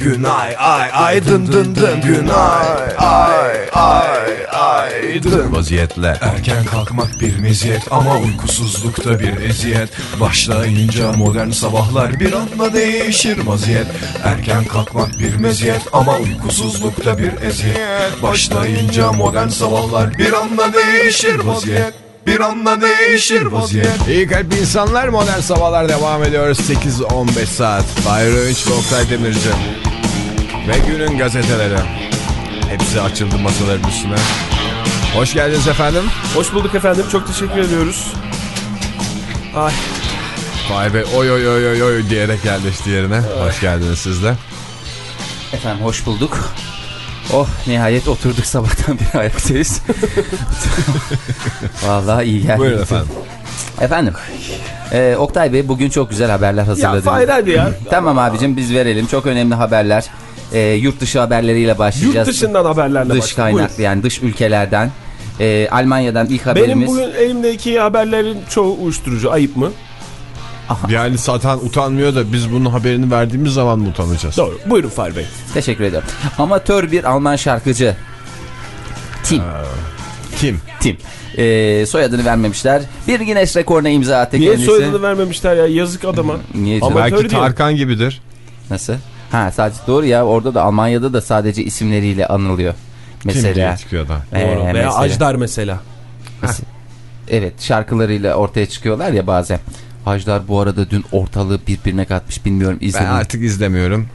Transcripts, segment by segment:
Günay ay ay dın dın dın. Günay ay ay ay dın. Vaziyetle. Erken kalkmak bir meziyet ama uykusuzlukta bir eziyet. Başlayınca modern sabahlar bir anda değişir vaziyet. Erken kalkmak bir meziyet ama uykusuzlukta bir eziyet. Başlayınca modern sabahlar bir anda değişir vaziyet. Bir anda değişir vaziyet. İyi kalp insanlar modern sabahlar devam ediyoruz 8-15 saat. Öğünç ve Oktay Demirci Ve günün gazeteleri Hepsi açıldı masaların üstüne Hoş geldiniz efendim Hoş bulduk efendim. Çok teşekkür ediyoruz. Ay. Fahir Bey oy oy oy oy oy diyerek yerleşti yerine Hoş geldiniz siz de Efendim hoş bulduk. Oh nihayet oturduk sabahtan beri ayaktayız. Vallahi iyi geldi. Buyurun efendim Efendim. Ee, Oktay Bey bugün çok güzel haberler Ya hazırladınız. Fahir hadi ya. Tamam abicim biz verelim. Çok önemli haberler. Ee, yurt dışı haberleriyle başlayacağız. Yurt dışından haberlerle Dış başlayalım. kaynaklı yani dış ülkelerden. Ee, Almanya'dan ilk Buyurun. Benim haberimiz. bugün elimdeki haberlerin çoğu uyuşturucu. Ayıp mı? Yani zaten utanmıyor da biz bunun haberini verdiğimiz zaman mı utanacağız? Doğru. Buyurun Fahir Bey. Teşekkür ederim. Amatör bir Alman şarkıcı. Tim. Kim? Tim. Ee, soyadını vermemişler. Bir Guinness rekoruna imza attı Niye kendisi. soyadını vermemişler ya? Yazık adama. Niye canım? Amatör Belki diyor. Tarkan gibidir Nasıl? Ha sadece doğru ya orada da Almanya'da da sadece isimleriyle anılıyor. Kim diye Mesela. çıkıyor da Ee, Doğru. Veya mesela. Ajdar mesela. Evet şarkılarıyla ortaya çıkıyorlar ya bazen. Ajdar bu arada dün ortalığı birbirine katmış bilmiyorum Ben izledim. artık izlemiyorum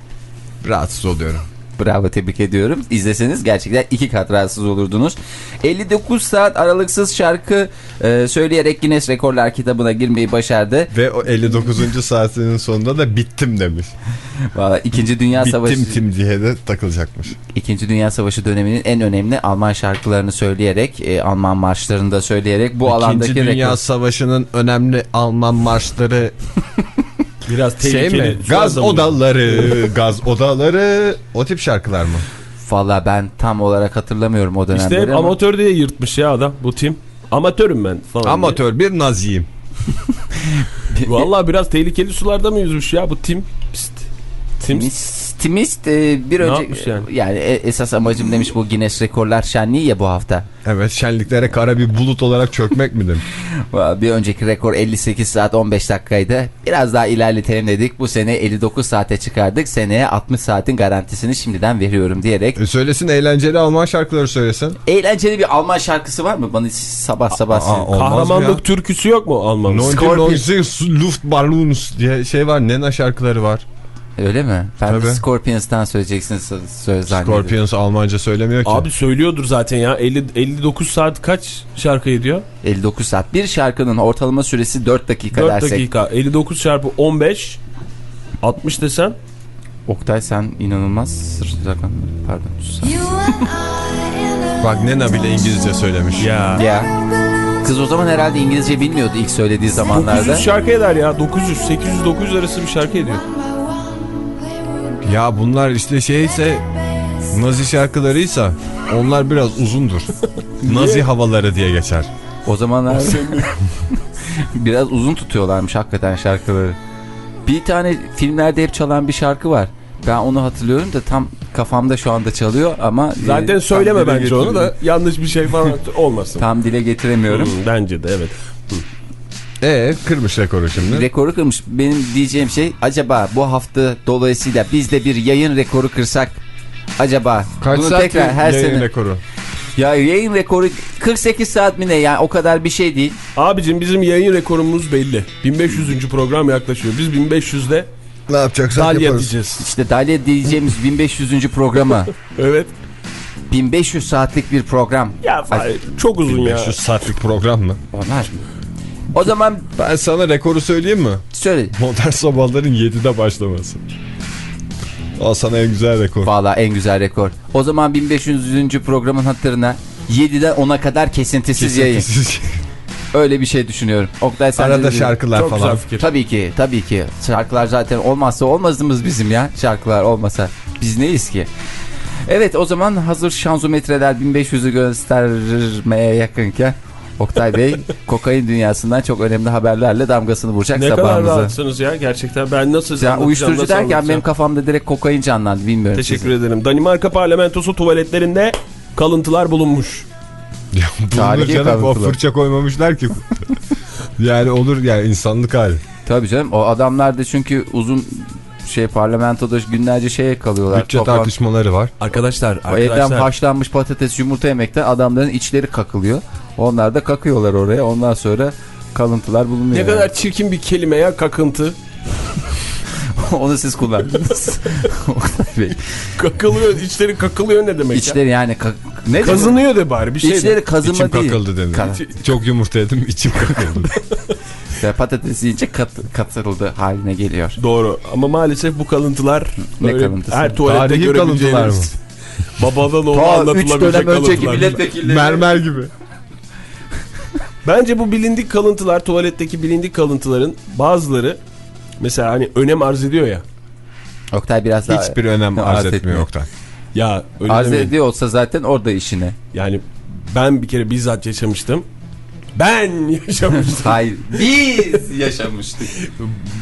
Rahatsız oluyorum Bravo tebrik ediyorum. İzleseniz gerçekten iki kat rahatsız olurdunuz. 59 saat aralıksız şarkı e, söyleyerek Guinness Rekorlar kitabına girmeyi başardı. Ve o 59. saatinin sonunda da bittim demiş. Valla İkinci Dünya Savaşı Bittim tim diye de takılacakmış. İkinci Dünya Savaşı döneminin en önemli Alman şarkılarını söyleyerek, e, Alman marşlarını da söyleyerek bu alandaki İkinci Dünya rekor. Savaşı'nın önemli Alman marşları Biraz şey tehlikeli. mi? Su Gaz odaları, gaz odaları o tip şarkılar mı? Valla ben tam olarak hatırlamıyorum o dönemleri İşte ama amatör diye yırtmış ya adam bu tim. Amatörüm ben falan. Amatör bir naziyim. diye. Vallahi biraz tehlikeli sularda mı yüzmüş ya bu tim? Pist. Tim. Timist, Timist, e, bir önce yapmış yani? yani e, esas amacım demiş bu Guinness Rekorlar Şenliği ya bu hafta. Evet şenliklere kara bir bulut olarak çökmek midir? Valla Bir önceki rekor 58 saat 15 dakikaydı. Biraz daha ilerletelim dedik. Bu sene 59 saate çıkardık. Seneye 60 saatin garantisini şimdiden veriyorum diyerek. E söylesin eğlenceli Alman şarkıları söylesin. Eğlenceli bir Alman şarkısı var mı? Bana sabah sabah. Aa, ya? Kahramanlık türküsü yok mu? Neunte Scorpion. Luftballons diye şey var. Nena şarkıları var. Öyle mi? Ben Tabii. Scorpions'tan söyleyeceksin sö- söz zannediyorum. Scorpions Almanca söylemiyor ki. Abi söylüyordur zaten ya. 50, 59 saat kaç şarkı ediyor? 59 saat. Bir şarkının ortalama süresi 4 dakika 4 dersek. dakika. 59 çarpı 15 60 desen Oktay sen inanılmaz sır rakamları. Pardon. Bak Nena bile İngilizce söylemiş. ya. Ya. Kız o zaman herhalde İngilizce bilmiyordu ilk söylediği zamanlarda. 900 şarkı eder ya. 900 800 900 arası bir şarkı ediyor. Ya bunlar işte şeyse Nazi şarkılarıysa onlar biraz uzundur. Nazi havaları diye geçer. O zamanlar biraz uzun tutuyorlarmış hakikaten şarkıları. Bir tane filmlerde hep çalan bir şarkı var. Ben onu hatırlıyorum da tam kafamda şu anda çalıyor ama Zaten e, söyleme bence onu da yanlış bir şey falan olmasın. Tam dile getiremiyorum. Hmm, bence de evet. E kırmış rekoru şimdi. Rekoru kırmış. Benim diyeceğim şey acaba bu hafta dolayısıyla biz de bir yayın rekoru kırsak acaba Kaç bunu saat tekrar her yayın sene rekoru? ya yayın rekoru 48 saat mi ne yani o kadar bir şey değil. Abicim bizim yayın rekorumuz belli. 1500. program yaklaşıyor. Biz 1500'de Ne yapacaksak dalya diyeceğiz. İşte Dalya diyeceğimiz 1500. programı Evet. 1500 saatlik bir program. Ya Fahir, çok uzun ya. 500 saatlik program mı? Onlar. O zaman Ben sana rekoru söyleyeyim mi? söyle. Modern sabahların 7'de başlaması. Al sana en güzel rekor. Valla en güzel rekor. O zaman 1500. programın hatırına 7'den 10'a kadar kesintisiz, yayın. Kesintisiz. Öyle bir şey düşünüyorum. Oktay sen Arada de- şarkılar Çok falan. fikir. Tabii ki, tabii ki. Şarkılar zaten olmazsa olmazımız bizim ya. Şarkılar olmasa biz neyiz ki? Evet o zaman hazır şanzometreler 1500'ü göstermeye yakınken Oktay Bey kokain dünyasından çok önemli haberlerle damgasını vuracak Ne kadar sabahımıza. rahatsınız ya gerçekten. Ben nasıl Ya uyuşturucu nasıl derken benim kafamda direkt kokain canlandı bilmiyorum. Teşekkür sizin. ederim. Danimarka parlamentosu tuvaletlerinde kalıntılar bulunmuş. Ya bulunur canım o kalıntılar. fırça koymamışlar ki. yani olur yani insanlık hali. Tabii canım o adamlar da çünkü uzun şey parlamentoda günlerce şeye kalıyorlar. Bütçe Toplam- tartışmaları var. Arkadaşlar, O evden arkadaşlar. haşlanmış patates yumurta yemekten adamların içleri kakılıyor. Onlar da kakıyorlar oraya. Ondan sonra kalıntılar bulunuyor. Ne yani. kadar çirkin bir kelime ya kakıntı. Onu siz kullandınız. Bey. Kakılıyor, içleri kakılıyor ne demek ya? İçleri yani kak- ne Kazınıyor de bari bir şey. İçleri kazıma İçim değil. kakıldı denir. Ka- Çok yumurta yedim içim kakıldı. İşte patates yiyince kat, katırıldı haline geliyor. Doğru ama maalesef bu kalıntılar Ne böyle kalıntısı? her tuvalette Tarihi görebileceğiniz kalıntılar mı? Babadan oğula Ta 3 anlatılabilecek dönem önceki kalıntılar. milletvekilleri. Mermer gibi. Bence bu bilindik kalıntılar tuvaletteki bilindik kalıntıların bazıları mesela hani önem arz ediyor ya. Oktay biraz daha Hiçbir önem arz arz etmiyor etmiyor. Oktay. Ya öyle arz demeyin. ediyor olsa zaten orada işine. Yani ben bir kere bizzat yaşamıştım. Ben yaşamıştım. Hayır biz yaşamıştık.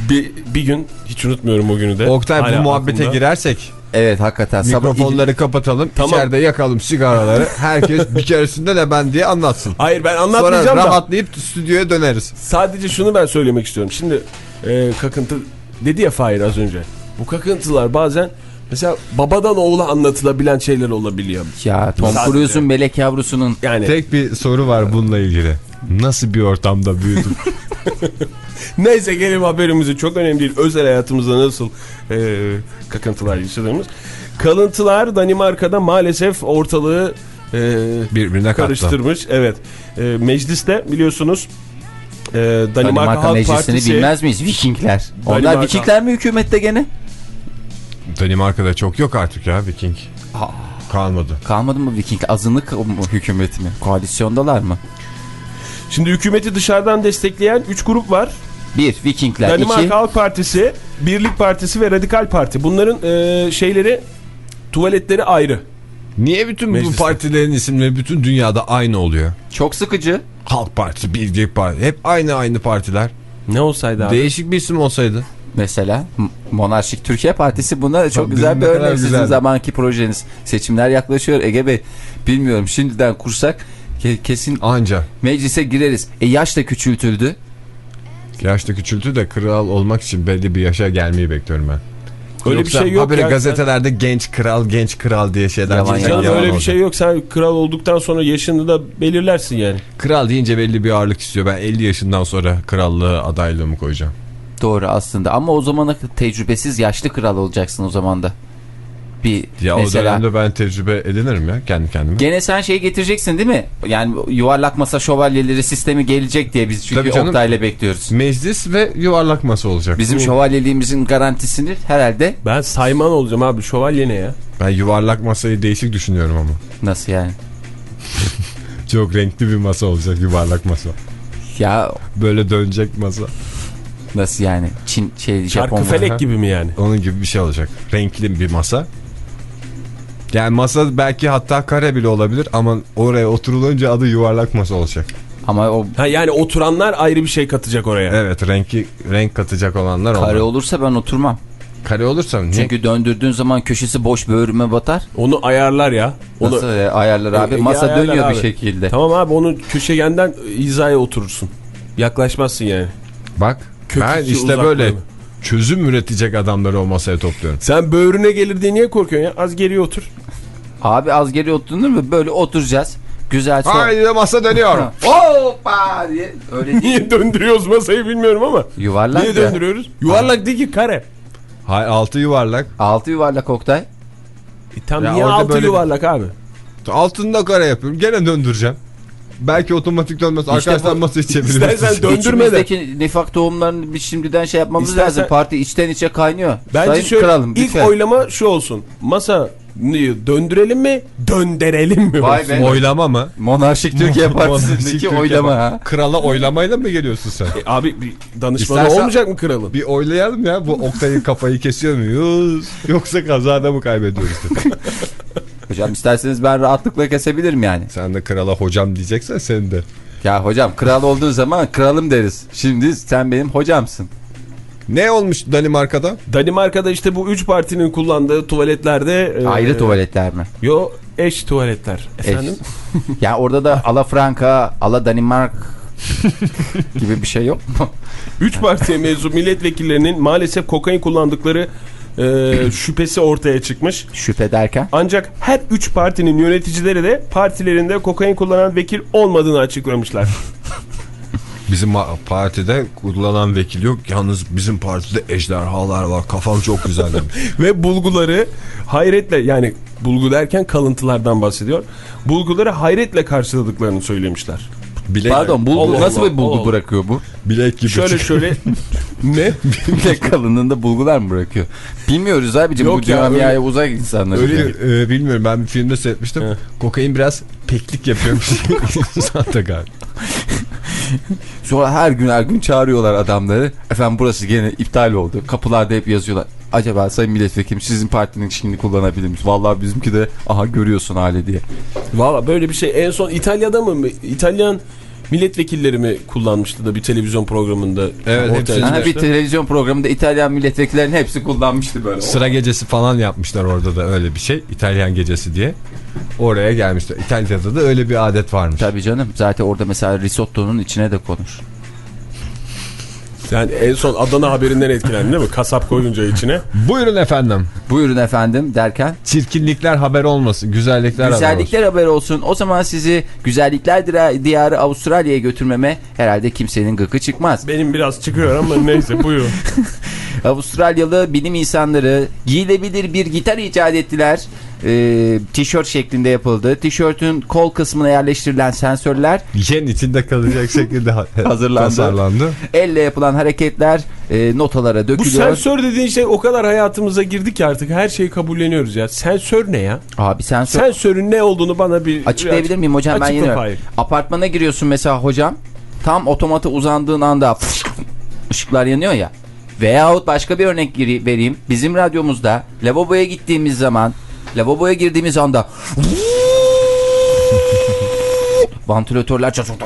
bir, bir gün hiç unutmuyorum o günü de. Oktay Hala bu muhabbete aklımda. girersek Evet hakikaten. Sabah mikrofonları kapatalım. Tamam. içeride yakalım sigaraları. Herkes bir keresinde de ben diye anlatsın. Hayır ben Sonra anlatmayacağım da. rahatlayıp stüdyoya döneriz. Sadece şunu ben söylemek istiyorum. Şimdi e, kakıntı dedi ya Fahir az önce. Bu kakıntılar bazen mesela babadan oğula anlatılabilen şeyler olabiliyor. Ya Tom. Cruise'un melek yavrusunun Yani Tek bir soru var bununla ilgili. Nasıl bir ortamda büyüdün? neyse gelelim haberimize çok önemli değil. Özel hayatımızda nasıl e, kakıntılar yaşadığımız. Kalıntılar Danimarka'da maalesef ortalığı e, Birbirine kattı. karıştırmış. Evet. E, mecliste biliyorsunuz e, Danimarka, Danimarka Halk Meclisi'ni Partisi bilmez miyiz? Vikingler. Onlar Danimarka- Vikingler mi hükümette gene? Danimarka'da çok yok artık ya Viking. Kalmadı. Kalmadı mı Vikingler? Azınlık mı hükümeti mi? Koalisyondalar mı? Şimdi hükümeti dışarıdan destekleyen 3 grup var. Bir, Vikingler. Danimarka iki Halk Partisi, Birlik Partisi ve Radikal Parti. Bunların e, şeyleri tuvaletleri ayrı. Niye bütün bu Mecliste. partilerin isimleri bütün dünyada aynı oluyor? çok sıkıcı. Halk Partisi, Birlik Partisi. Hep aynı aynı partiler. Ne olsaydı abi? Değişik bir isim olsaydı. Mesela Monarşik Türkiye Partisi buna çok Tabii güzel bir örnek. Sizin zamanki projeniz. Seçimler yaklaşıyor Ege Bey. Bilmiyorum şimdiden kursak ke- kesin Anca. meclise gireriz. E yaş da küçültüldü. Yaşta küçültü de kral olmak için belli bir yaşa gelmeyi bekliyorum ben. Öyle Yoksa bir şey yok habire ya. gazetelerde genç kral genç kral diye şeyler Yalan Canım yalan öyle bir olacak. şey yok. Sen kral olduktan sonra yaşını da belirlersin yani. Kral deyince belli bir ağırlık istiyor. Ben 50 yaşından sonra krallığı adaylığımı koyacağım. Doğru aslında ama o zamana tecrübesiz yaşlı kral olacaksın o zaman da. Bir Ya mesela o dönemde ben tecrübe edinirim ya kendi kendime. Gene sen şeyi getireceksin değil mi? Yani yuvarlak masa şövalyeleri sistemi gelecek diye biz çünkü canım. Oktay'la bekliyoruz. Meclis ve yuvarlak masa olacak. Bizim Bu- şövalyeliğimizin garantisini herhalde Ben sayman olacağım abi. Şövalye ne ya? Ben yuvarlak masayı değişik düşünüyorum ama. nasıl yani? Çok renkli bir masa olacak yuvarlak masa. Ya Böyle dönecek masa. nasıl yani? Çin şey Japon Çarkı felek Aha. gibi mi yani? Onun gibi bir şey olacak. Renkli bir masa. Yani masa belki hatta kare bile olabilir ama oraya oturulunca adı yuvarlak masa olacak. ama o Ha yani oturanlar ayrı bir şey katacak oraya. Evet renki renk katacak olanlar kare onlar. olursa ben oturmam. Kare olursa niye? Çünkü döndürdüğün zaman köşesi boş böğrüme batar. Onu ayarlar ya. Onu... Nasıl e, ayarlar abi? E, Masa ayarlar dönüyor abi. bir şekilde. Tamam abi onu köşegenden hizaya oturursun. Yaklaşmazsın yani. Bak Kök ben işte böyle mı? Çözüm üretecek adamları o masaya topluyorum. Sen böğrüne gelir diye niye korkuyorsun ya? Az geriye otur. Abi az geri oturulur mu? Böyle oturacağız. Güzel. Haydi masa dönüyor. Hoppa diye. Öyle. Niye döndürüyoruz masayı bilmiyorum ama. Yuvarlak Niye ya. döndürüyoruz? Yuvarlak değil ki kare. Hayır altı yuvarlak. Altı yuvarlak Oktay. E tam Ya niye orada altı böyle yuvarlak abi? Altında kare yapıyorum. Gene döndüreceğim. Belki otomatik dönmez. İşte Arkadaşlar bu- masayı. İstersen döndürme de. İçimizdeki nifak tohumlarını bir şimdiden şey yapmamız İstersen- lazım. Parti içten içe kaynıyor. Bence Sayın şöyle kralım ilk lütfen. oylama şu olsun. Masa döndürelim mi? Dönderelim mi? Vay be. Oylama mı? Monarşik Türkiye Monarşik Partisi'ndeki Türkiye oylama ha. Krala oylamayla mı geliyorsun sen? E, abi bir danışmanı İstersen- olmayacak mı kralın? Bir oylayalım ya. Bu Oktay'ın kafayı kesiyor muyuz? Yoksa kazada mı kaybediyoruz? Hocam isterseniz ben rahatlıkla kesebilirim yani. Sen de krala hocam diyeceksen sen de. Ya hocam kral olduğu zaman kralım deriz. Şimdi sen benim hocamsın. Ne olmuş Danimarka'da? Danimarka'da işte bu üç partinin kullandığı tuvaletlerde... e, Ayrı tuvaletler mi? Yo eş tuvaletler. Efendim? Ya orada da ala Franka, ala Danimark gibi bir şey yok mu? Üç partiye mensup milletvekillerinin maalesef kokain kullandıkları e, şüphesi ortaya çıkmış. Şüphe derken. Ancak her üç partinin yöneticileri de partilerinde kokain kullanan vekil olmadığını açıklamışlar. Bizim partide kullanan vekil yok. Yalnız bizim partide ejderhalar var. Kafam çok güzel demiş. Ve bulguları hayretle yani bulgu derken kalıntılardan bahsediyor. Bulguları hayretle karşıladıklarını söylemişler. Bilek, Pardon bulgu Allah nasıl Allah, bir bulgu Allah. bırakıyor bu? bilek gibi. Şöyle çıkıyor. şöyle ne? Bilek kalınlığında bulgular mı bırakıyor? Bilmiyoruz abicim Yok bu ya, dünyaya öyle- uzak insanlar. Öyle e, bilmiyorum ben bir filmde seyretmiştim. He. Kokain biraz peklik yapıyormuş. İnsan da galiba. Sonra her gün her gün çağırıyorlar adamları. Efendim burası gene iptal oldu. Kapılarda hep yazıyorlar. Acaba sayın milletvekilim sizin partinin şimdi kullanabilir miyiz? Vallahi bizimki de aha görüyorsun hali diye. Valla böyle bir şey en son İtalya'da mı? İtalyan milletvekilleri mi kullanmıştı da bir televizyon programında Evet, hepsi- Ha, bir televizyon programında İtalyan milletvekillerinin hepsi kullanmıştı böyle. Sıra gecesi falan yapmışlar orada da öyle bir şey. İtalyan gecesi diye. Oraya gelmişler. İtalya'da da öyle bir adet varmış. Tabii canım. Zaten orada mesela risottonun içine de konur. Sen en son Adana haberinden etkilendin değil mi? Kasap koyunca içine. Buyurun efendim. Buyurun efendim derken. Çirkinlikler haber olmasın. Güzellikler, haber olsun. Güzellikler haber olsun. O zaman sizi güzellikler diyarı Avustralya'ya götürmeme herhalde kimsenin gıkı çıkmaz. Benim biraz çıkıyor ama neyse buyurun. Avustralyalı bilim insanları giyilebilir bir gitar icat ettiler. Ee, tişört şeklinde yapıldı. Tişörtün kol kısmına yerleştirilen sensörler Yen içinde kalacak şekilde ha- Hazırlandı. tasarlandı. elle yapılan hareketler e, notalara Bu dökülüyor. sensör dediğin şey o kadar hayatımıza girdi ki artık her şeyi kabulleniyoruz ya. Sensör ne ya? Abi sensör Sensörün ne olduğunu bana bir... açıklayabilir miyim hocam ben Açıkla yine Fahir. apartmana giriyorsun mesela hocam tam otomata uzandığın anda ışıklar yanıyor ya veyahut başka bir örnek vereyim bizim radyomuzda lavaboya gittiğimiz zaman lavaboya girdiğimiz anda vantilatörler çalışıyor.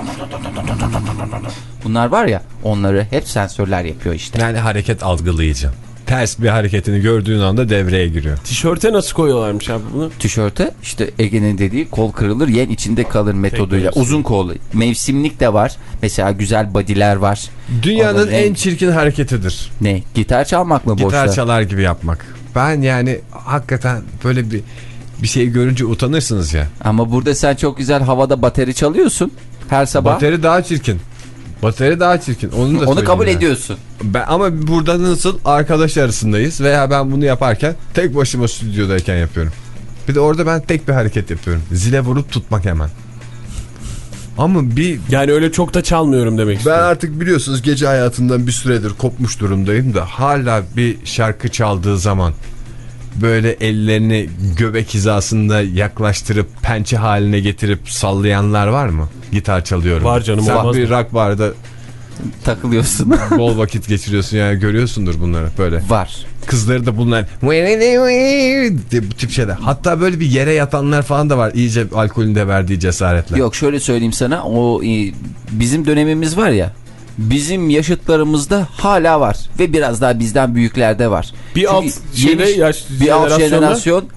Bunlar var ya onları hep sensörler yapıyor işte. Yani hareket algılayıcı. Ters bir hareketini gördüğün anda devreye giriyor. Tişörte nasıl koyuyorlarmış abi bunu? Tişörte işte Ege'nin dediği kol kırılır yen içinde kalır metoduyla. Uzun kol. Mevsimlik de var. Mesela güzel body'ler var. Dünyanın Onların en çirkin hareketidir. Ne? Gitar çalmak mı boşta? Gitar çalar gibi yapmak. Ben yani hakikaten böyle bir bir şey görünce utanırsınız ya. Ama burada sen çok güzel havada bateri çalıyorsun. Her sabah. Bateri daha çirkin. Bateri daha çirkin. Onu da Onu kabul yani. ediyorsun. Ben, ama burada nasıl arkadaş arasındayız veya ben bunu yaparken tek başıma stüdyodayken yapıyorum. Bir de orada ben tek bir hareket yapıyorum. Zile vurup tutmak hemen. Ama bir Yani öyle çok da çalmıyorum demek ben istiyorum. artık biliyorsunuz gece hayatından bir süredir kopmuş durumdayım da hala bir şarkı çaldığı zaman böyle ellerini göbek hizasında yaklaştırıp pençe haline getirip sallayanlar var mı? Gitar çalıyorum. Var canım, Sen bir rock barda Takılıyorsun. bol vakit geçiriyorsun yani görüyorsundur bunları böyle. var. Kızları da bunlar bu tip şeyler. Hatta böyle bir yere yatanlar falan da var iyice alkolün de verdiği cesaretle. Yok şöyle söyleyeyim sana. O e, bizim dönemimiz var ya. Bizim yaşıtlarımızda hala var. Ve biraz daha bizden büyüklerde var. Bir Çünkü alt şeyde yaş bir alt jenerasyon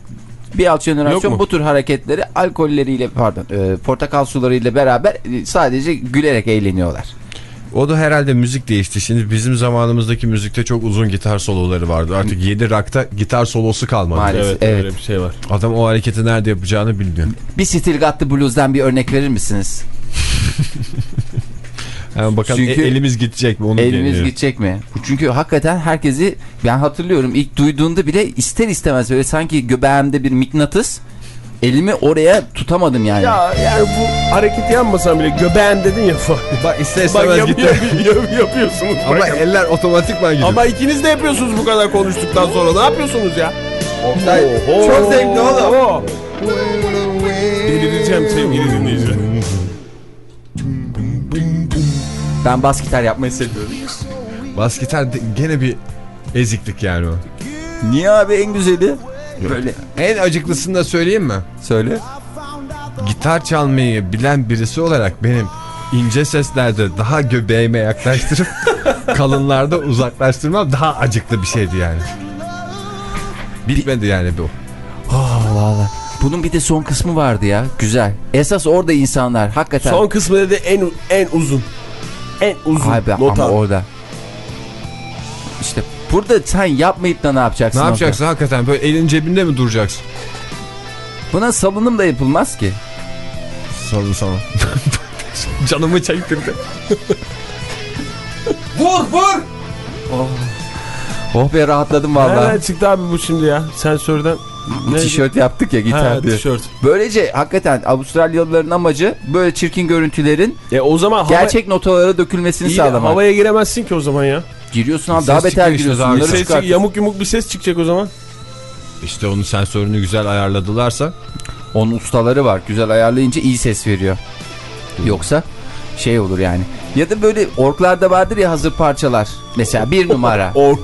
bir alt jenerasyon bu tür hareketleri alkolleriyle pardon e, portakal sularıyla beraber e, sadece gülerek eğleniyorlar. O da herhalde müzik değişti. Şimdi bizim zamanımızdaki müzikte çok uzun gitar soloları vardı. Artık 7 rock'ta gitar solosu kalmadı. Maalesef. Evet, Evet. öyle bir şey var. Adam o hareketi nerede yapacağını bilmiyor. Bir Stilgatlı Blues'dan bir örnek verir misiniz? Yani bakalım Çünkü e- elimiz gidecek mi onu Elimiz deniyor. gidecek mi? Çünkü hakikaten herkesi ben hatırlıyorum ilk duyduğunda bile ister istemez böyle sanki göbeğimde bir mıknatıs elimi oraya tutamadım yani. Ya yani bu hareketi yapmasan bile göbeğen dedin ya. Bak ister istemez yap, gitti. yap- yap- yapıyorsunuz. Ama Bırakın. eller otomatikman gidiyor. Ama ikiniz de yapıyorsunuz bu kadar konuştuktan sonra. Ne yapıyorsunuz ya? Çok zevkli oğlum. Delireceğim sevgili dinleyiciler. Ben bas gitar yapmayı seviyorum. Bas gitar gene bir eziklik yani o. Niye abi en güzeli? Böyle En acıklısını da söyleyeyim mi? söyle. Gitar çalmayı bilen birisi olarak benim ince seslerde daha göbeğime yaklaştırıp kalınlarda uzaklaştırmam daha acıklı bir şeydi yani. Bitmedi yani bu. Allah Allah. Bunun bir de son kısmı vardı ya. Güzel. Esas orada insanlar hakikaten. Son kısmı dedi en en uzun. En uzun Ay be, nota. ama orada. İşte burada sen yapmayıp da ne yapacaksın? Ne orada? yapacaksın hakikaten böyle elin cebinde mi duracaksın? Buna salınım da yapılmaz ki. Sorun sana. Canımı çektirdi. Oh be rahatladım Nereden vallahi. çıktı abi bu şimdi ya? Sensörden. Neydi? Tişört yaptık ya Ha, gitar diye. tişört. Böylece hakikaten Avustralyalıların amacı böyle çirkin görüntülerin E o zaman hava, gerçek notalara dökülmesini iyi sağlamak. havaya giremezsin ki o zaman ya. Giriyorsun abi daha beter giriyorsun. Bunları Ses, çıkart. yamuk yumuk bir ses çıkacak o zaman. İşte onun sensörünü güzel ayarladılarsa. Onun ustaları var. Güzel ayarlayınca iyi ses veriyor. Yoksa şey olur yani. Ya da böyle orklarda vardır ya hazır parçalar. Mesela bir numara. Ork.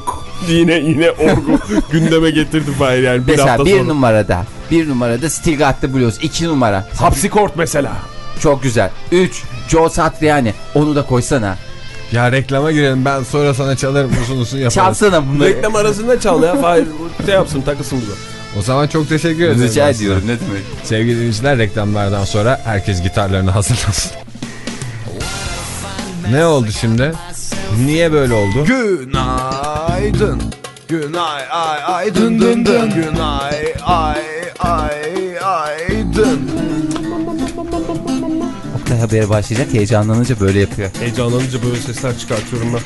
Yine yine orgu gündeme getirdi Fahir yani bir Mesela hafta bir sonra. numarada. Bir numarada Stilgat'ta Blues. iki numara. Hapsikort mesela. Çok güzel. Üç. Joe Satriani. Onu da koysana. Ya reklama girelim ben sonra sana çalarım uzun uzun yaparız. Çalsana bunları. Reklam arasında çal ya Fahir. Şey yapsın takılsın gibi. O zaman çok teşekkür ederim. Rica ediyorum ne demek. Sevgili dinleyiciler reklamlardan sonra herkes gitarlarını hazırlasın. ne oldu şimdi? Niye böyle oldu? Günaydın. Günay ay ay dın dın dın. Günay ay ay ay dın. Oktay haberi başlayacak heyecanlanınca böyle yapıyor. Heyecanlanınca böyle sesler çıkartıyorum ben.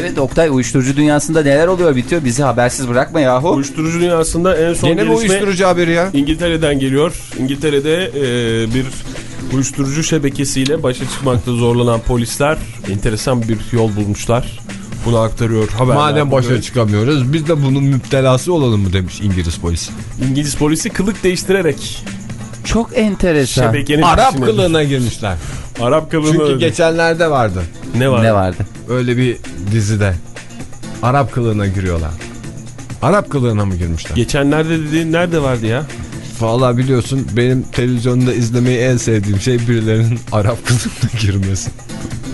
Evet Oktay uyuşturucu dünyasında neler oluyor bitiyor bizi habersiz bırakma yahu. Uyuşturucu dünyasında en son Yine mi gelişme uyuşturucu haberi ya? İngiltere'den geliyor. İngiltere'de e, bir uyuşturucu şebekesiyle başa çıkmakta zorlanan polisler enteresan bir yol bulmuşlar. Bunu aktarıyor haberler. Madem başa bugün. çıkamıyoruz biz de bunun müptelası olalım mı demiş İngiliz polisi. İngiliz polisi kılık değiştirerek Çok enteresan. şebekenin Arap peşine- kılığına girmişler. Arap kılığına Çünkü öyle. geçenlerde vardı. ne var? Ne vardı? Öyle bir dizide. Arap kılığına giriyorlar. Arap kılığına mı girmişler? Geçenlerde dediğin nerede vardı ya? Vallahi biliyorsun benim televizyonda izlemeyi en sevdiğim şey birilerinin Arap kılığına girmesi.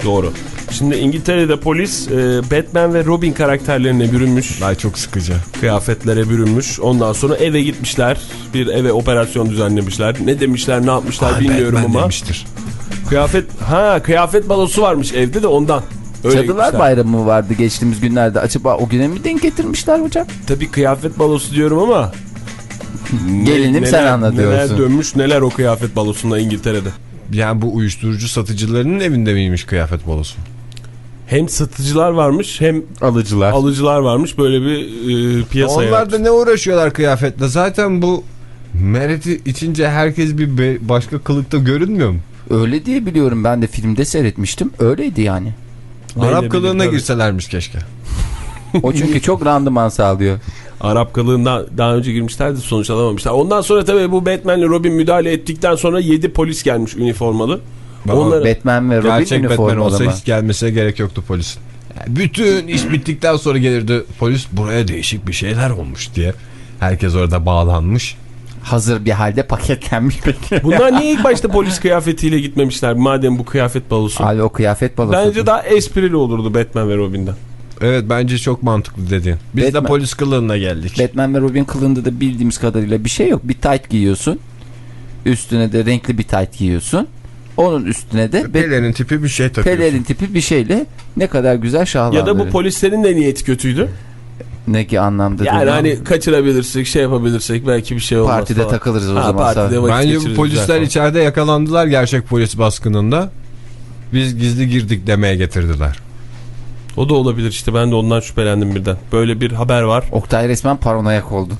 Doğru. Şimdi İngiltere'de polis e, Batman ve Robin karakterlerine bürünmüş. Ay çok sıkıcı. Kıyafetlere bürünmüş. Ondan sonra eve gitmişler. Bir eve operasyon düzenlemişler. Ne demişler ne yapmışlar bilmiyorum Batman ama. demiştir. Kıyafet ha kıyafet balosu varmış evde de ondan. Öyle Cadılar gitmişler. Bayramı mı vardı geçtiğimiz günlerde? Acaba o güne mi denk getirmişler hocam? Tabii kıyafet balosu diyorum ama. Gelinim sen anla Neler dönmüş neler o kıyafet balosunda İngiltere'de. Yani bu uyuşturucu satıcılarının evinde miymiş kıyafet balosu? Hem satıcılar varmış hem Alıcılar. alıcılar varmış. Böyle bir e, piyasa Onlar yaratmış. da ne uğraşıyorlar kıyafetle? Zaten bu mereti içince herkes bir başka kılıkta görünmüyor mu? Öyle diye biliyorum ben de filmde seyretmiştim. Öyleydi yani. Arap kılığına girselermiş keşke. O çünkü çok randıman sağlıyor. Arap kılığından daha önce girmişlerdi sonuç alamamışlar. Ondan sonra tabii bu Batman ile Robin müdahale ettikten sonra 7 polis gelmiş üniformalı. Onları Batman ve Robin Gerçek Batman olsa mı? hiç gelmesine gerek yoktu polisin. Yani bütün iş bittikten sonra gelirdi polis buraya değişik bir şeyler olmuş diye. Herkes orada bağlanmış. Hazır bir halde paketlenmiş peki. Bunlar niye ilk başta polis kıyafetiyle gitmemişler madem bu kıyafet balosu? Abi o kıyafet balosu. Bence daha esprili olurdu Batman ve Robin'den. Evet bence çok mantıklı dediğin. Biz Batman- de polis kılığına geldik. Batman ve Robin kılığında da bildiğimiz kadarıyla bir şey yok. Bir tight giyiyorsun. Üstüne de renkli bir tight giyiyorsun. Onun üstüne de Pelerin tipi bir şey takıyorsun. pelerin tipi bir şeyle ne kadar güzel şahlandırıyor. Ya da bu polislerin de niyeti kötüydü. Ne ki anlamda Yani hani kaçırabilirsek şey yapabilirsek belki bir şey olmaz Partide falan. takılırız o Ha, zaman. partide Bence bu polisler güzel içeride yakalandılar gerçek polis baskınında. Biz gizli girdik demeye getirdiler. O da olabilir işte ben de ondan şüphelendim birden. Böyle bir haber var. Oktay resmen paranoyak oldu.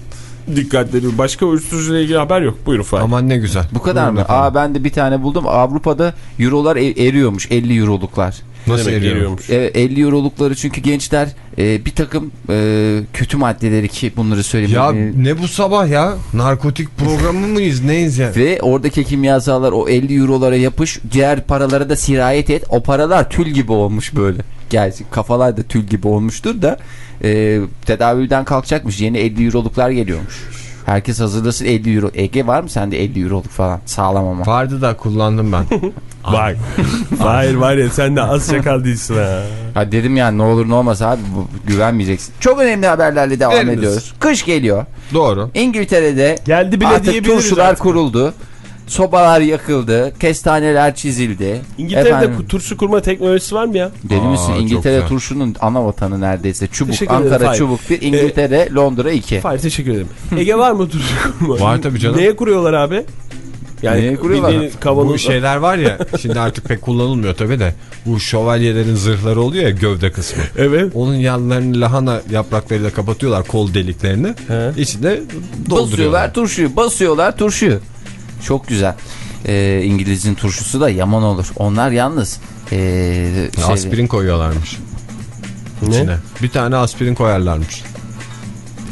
Dikkatleri başka uyuşturucuyla ilgili haber yok. Buyurun Fahir. Aman ne güzel. Bu kadar Buyurun mı? efendim. Aa ben de bir tane buldum. Avrupa'da eurolar e- eriyormuş. 50 euroluklar. Nasıl demek eriyor? eriyormuş? Evet 50 eurolukları çünkü gençler e, bir takım e, kötü maddeleri ki bunları söyleyeyim. Ya E, ne bu sabah ya? Narkotik programı mıyız? Neyiz ya? Ve oradaki kimyasallar o 50 eurolara yapış diğer paralara da sirayet et. O paralar tül gibi olmuş böyle. Gerçi kafalar da tül gibi olmuştur da e, tedavülden kalkacakmış. Yeni 50 euroluklar geliyormuş. Herkes hazırlasın 50 euro. Ege var mı sende 50 euroluk falan? Sağlam ama. Vardı da kullandım ben. Vay. Hayır var ya sen de az çakal değilsin ha. Ha dedim yani ne olur ne olmaz abi bu, güvenmeyeceksin. Çok önemli haberlerle devam Veriniz. ediyoruz. Kış geliyor. Doğru. İngiltere'de Geldi bile artık turşular artık. kuruldu. Sobalar yakıldı. Kestaneler çizildi. İngiltere'de Efendim, turşu kurma teknolojisi var mı ya? Deli Aa, misin? İngiltere turşunun ana vatanı neredeyse. Çubuk, Teşekkür ederim, Ankara Fahir. çubuk bir, İngiltere, Londra iki. Hayır teşekkür ederim. Ege var mı turşu kurma? Var tabii canım. Neye kuruyorlar abi? Neye kuruyorlar? bildiğin kavanoz- Bu şeyler var ya şimdi artık pek kullanılmıyor tabii de bu şövalyelerin zırhları oluyor ya gövde kısmı. Evet. Onun yanlarını lahana yapraklarıyla kapatıyorlar kol deliklerini. He. İçine Basıyorlar dolduruyorlar. turşuyu, basıyorlar turşuyu. Çok güzel. Ee, İngiliz'in turşusu da yaman olur. Onlar yalnız ee, şey- Aspirin koyuyorlarmış. İçine. Bir tane aspirin koyarlarmış.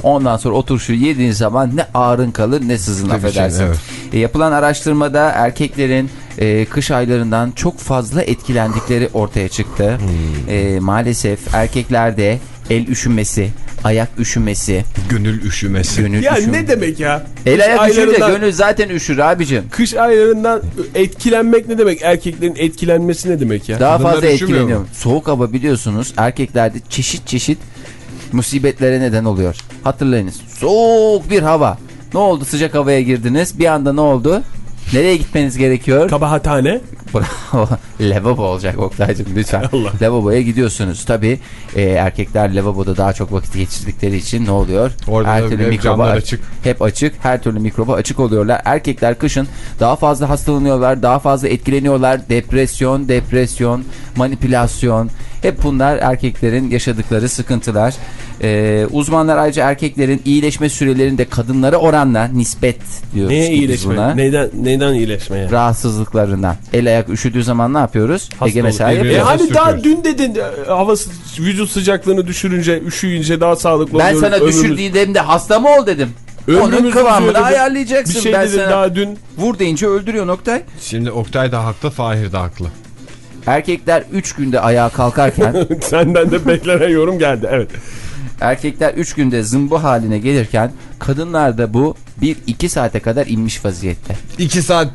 Ondan sonra o turşuyu yediğin zaman ne ağrın kalır ne sızın Tabii affedersin. şey, evet. E, yapılan araştırmada erkeklerin e, kış aylarından çok fazla etkilendikleri ortaya çıktı. Hmm. E, maalesef erkeklerde el üşümesi, ayak üşümesi, Gönül üşümesi. gönül Ya üşümesi. ne demek ya? El Kış ayak üşüyor da aylarından- gönül zaten üşür abicim. Kış aylarından etkilenmek ne demek? Erkeklerin etkilenmesi ne demek ya? Daha Kadınlar fazla etkileniyor. Soğuk hava biliyorsunuz erkeklerde çeşit çeşit musibetlere neden oluyor. Hatırlayınız. Soğuk bir hava. Ne oldu sıcak havaya girdiniz bir anda ne oldu? Nereye gitmeniz gerekiyor? Kabahathane. Lavabo olacak Oktay'cım lütfen. Allah. Lavaboya gidiyorsunuz. Tabii e, erkekler lavaboda daha çok vakit geçirdikleri için ne oluyor? Orada her türlü hep mikroba açık. Hep açık. Her türlü mikroba açık oluyorlar. Erkekler kışın daha fazla hastalanıyorlar. Daha fazla etkileniyorlar. Depresyon, depresyon, manipülasyon. Hep bunlar erkeklerin yaşadıkları sıkıntılar. E, uzmanlar ayrıca erkeklerin iyileşme sürelerinde kadınlara oranla nispet diyoruz Neye iyileşme? buna. Neyden, neyden iyileşme ya? Rahatsızlıklarından. El ayak üşüdüğü zaman ne yapıyoruz? Ege mesela. E hani da daha dün dedin e, hava vücut sıcaklığını düşürünce, üşüyünce daha sağlıklı Ben oluyoruz. sana düşür Ömrümüz- dediğimde hasta mı ol dedim. Onun Ömrümüz kıvamını dedim. ayarlayacaksın. Bir şey ben dedim sana daha dün. vur deyince öldürüyor Oktay. Şimdi Oktay da haklı Fahir de haklı. Erkekler 3 günde ayağa kalkarken Senden de beklenen yorum geldi. Evet. erkekler 3 günde zımbu haline gelirken kadınlarda bu 1-2 saate kadar inmiş vaziyette. İki saat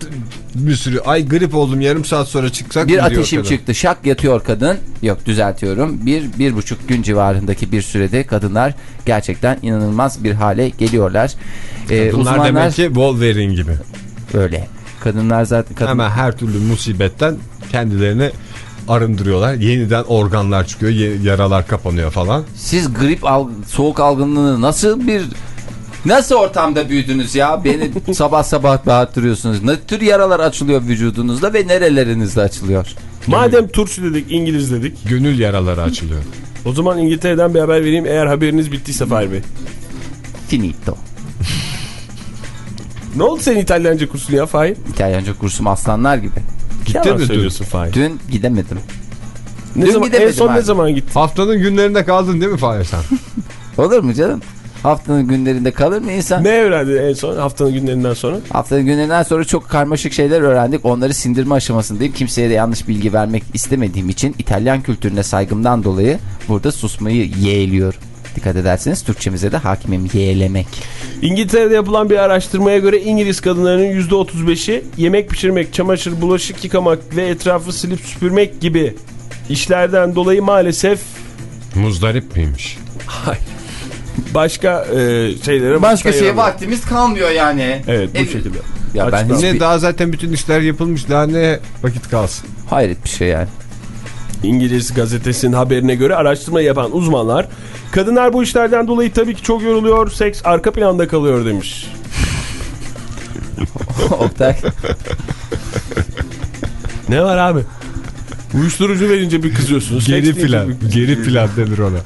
bir sürü ay grip oldum yarım saat sonra çıksak Bir ateşim kadın. çıktı şak yatıyor kadın. Yok düzeltiyorum. Bir, bir buçuk gün civarındaki bir sürede kadınlar gerçekten inanılmaz bir hale geliyorlar. Ee, Bunlar uzmanlar demek ki Wolverine gibi. öyle. Kadınlar zaten kadın... Hemen her türlü musibetten kendilerini arındırıyorlar. Yeniden organlar çıkıyor, yaralar kapanıyor falan. Siz grip al soğuk algınlığını nasıl bir nasıl ortamda büyüdünüz ya? Beni sabah sabah bağırtırıyorsunuz. Ne tür yaralar açılıyor vücudunuzda ve nerelerinizde açılıyor? Madem turşu dedik, İngiliz dedik. Gönül yaraları açılıyor. O zaman İngiltere'den bir haber vereyim. Eğer haberiniz bittiyse Fahir Bey. Finito. Ne oldu senin İtalyanca kursun ya Fahir? İtalyanca kursum aslanlar gibi. Gitti mi dün? söylüyorsun Fahir. Dün gidemedim. Ne Dün zaman, en son abi. ne zaman gittin? Haftanın günlerinde kaldın değil mi Fahir sen? Olur mu canım? Haftanın günlerinde kalır mı insan? Ne öğrendin en son haftanın günlerinden sonra? Haftanın günlerinden sonra çok karmaşık şeyler öğrendik. Onları sindirme aşamasındayım. Kimseye de yanlış bilgi vermek istemediğim için İtalyan kültürüne saygımdan dolayı burada susmayı yeğliyorum. Dikkat ederseniz Türkçemize de hakimim yeğlemek. İngiltere'de yapılan bir araştırmaya göre İngiliz kadınlarının %35'i yemek pişirmek, çamaşır, bulaşık yıkamak ve etrafı silip süpürmek gibi işlerden dolayı maalesef Muzdarip miymiş? başka e, şeylere Başka vakit şeye ayıramıyor. vaktimiz kalmıyor yani. Evet bu Ev- şekilde. Ya ben hiç daha zaten bütün işler yapılmış daha ne vakit kalsın. hayret bir şey yani. İngiliz gazetesinin haberine göre araştırma yapan uzmanlar kadınlar bu işlerden dolayı tabii ki çok yoruluyor, seks arka planda kalıyor demiş. Oktay Ne var abi? Uyuşturucu verince bir kızıyorsunuz. Geri seks plan, bir- geri plan denir ona.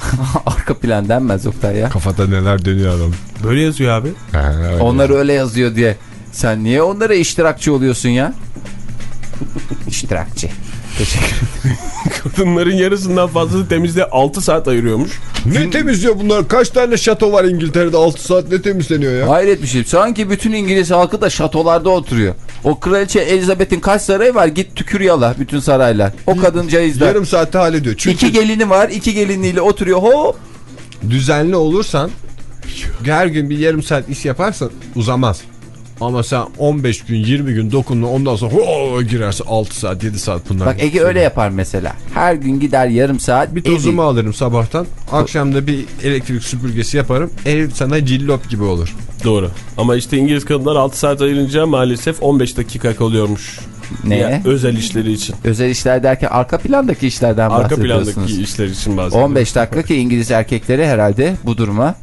arka plan denmez Oktay ya. Kafada neler dönüyor adam. Böyle yazıyor abi. Ha, öyle. Onlar öyle yazıyor diye. Sen niye onlara iştirakçı oluyorsun ya? İştirakçı. Teşekkür Kadınların yarısından fazlası temizliğe 6 saat ayırıyormuş. Ne temizliyor bunlar? Kaç tane şato var İngiltere'de 6 saat ne temizleniyor ya? Hayret bir şey. Sanki bütün İngiliz halkı da şatolarda oturuyor. O kraliçe Elizabeth'in kaç sarayı var? Git tükür yala bütün saraylar. O kadıncağız da. Yarım saatte hallediyor. Çünkü İki gelini var. iki geliniyle oturuyor. Hop. düzenli olursan her gün bir yarım saat iş yaparsan uzamaz. Ama sen 15 gün 20 gün dokunma ondan sonra ho, girerse 6 saat 7 saat bunlar. Bak Ege öyle yapar mesela. Her gün gider yarım saat. Bir evi- tozumu alırım sabahtan. Akşam da bir elektrik süpürgesi yaparım. Ev sana cillop gibi olur. Doğru. Ama işte İngiliz kadınlar 6 saat ayırınca maalesef 15 dakika kalıyormuş. Neye? Ya, özel işleri için. Özel işler derken arka plandaki işlerden Arka bahsediyorsunuz. plandaki işler için bahsediyorum. 15 dakika ki İngiliz erkekleri herhalde bu duruma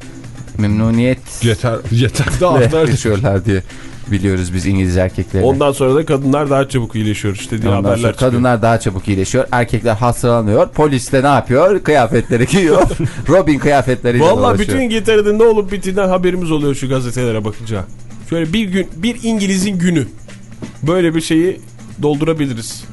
memnuniyetle Yeter yeter daha yaşıyorlar diye biliyoruz biz İngiliz erkeklerini. Ondan sonra da kadınlar daha çabuk iyileşiyor işte diye Ondan haberler sonra çıkıyor. kadınlar daha çabuk iyileşiyor. Erkekler hastalanıyor. Polis de ne yapıyor? Kıyafetleri giyiyor. Robin kıyafetleriyle Vallahi dolaşıyor. bütün İngiltere'de ne olup bittiğinden haberimiz oluyor şu gazetelere bakınca. Şöyle bir gün bir İngiliz'in günü. Böyle bir şeyi doldurabiliriz.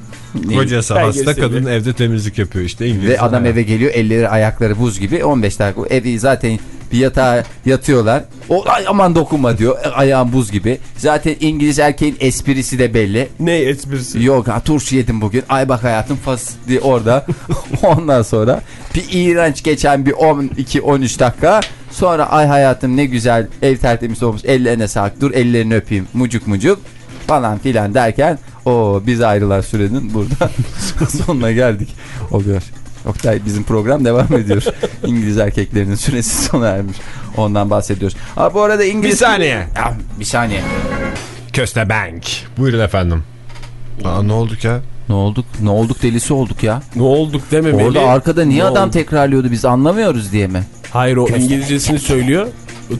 Kocası hasta kadın evde temizlik yapıyor işte İngiliz. Ve adam eve geliyor elleri ayakları buz gibi 15 dakika evi zaten bir yatağa yatıyorlar. O ay aman dokunma diyor. E, Ayağım buz gibi. Zaten İngiliz erkeğin esprisi de belli. Ne esprisi? Yok ha turşu yedim bugün. Ay bak hayatım fas diye orada. Ondan sonra bir iğrenç geçen bir 12-13 dakika. Sonra ay hayatım ne güzel ev tertemiz olmuş. Ellerine sağlık. Dur ellerini öpeyim. Mucuk mucuk falan filan derken o biz ayrılan sürenin burada sonuna geldik. Oluyor. Oktay bizim program devam ediyor. İngiliz erkeklerinin süresi sona ermiş. Ondan bahsediyoruz. Ha, bu arada İngiliz... Bir saniye. Ya, bir saniye. Köstebank. Buyurun efendim. Aa ne olduk ya? Ne olduk? Ne olduk delisi olduk ya. Ne olduk dememeli. Orada arkada niye Ne adam oldu? tekrarlıyordu biz anlamıyoruz diye mi? Hayır o İngilizcesini söylüyor.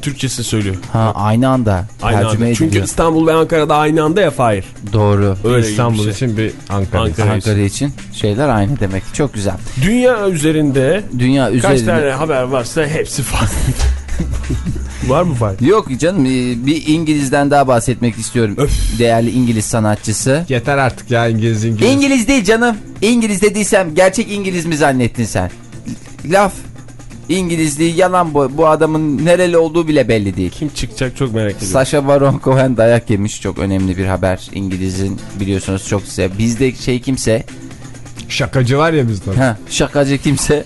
Türkçesini söylüyor. Ha aynı anda Aynı anda. Çünkü ediliyor. İstanbul ve Ankara'da aynı anda ya Fahir. Doğru. Öyle İstanbul bir şey. için bir Ankara. Ankara. Ankara için şeyler aynı demek. Çok güzel. Dünya üzerinde Dünya kaç üzerinde... tane haber varsa hepsi Fahir. Var mı Fahir? Yok canım e, bir İngiliz'den daha bahsetmek istiyorum. Değerli İngiliz sanatçısı. Yeter artık ya İngiliz İngiliz. İngiliz değil canım. İngiliz dediysem gerçek İngiliz mi zannettin sen? Laf. İngilizliği yalan bu. Bu adamın nereli olduğu bile belli değil. Kim çıkacak çok merak ediyorum. Sacha Baron Cohen dayak yemiş. Çok önemli bir haber. İngiliz'in biliyorsunuz çok size. Bizde şey kimse Şakacı var ya bizde. Ha, şakacı kimse.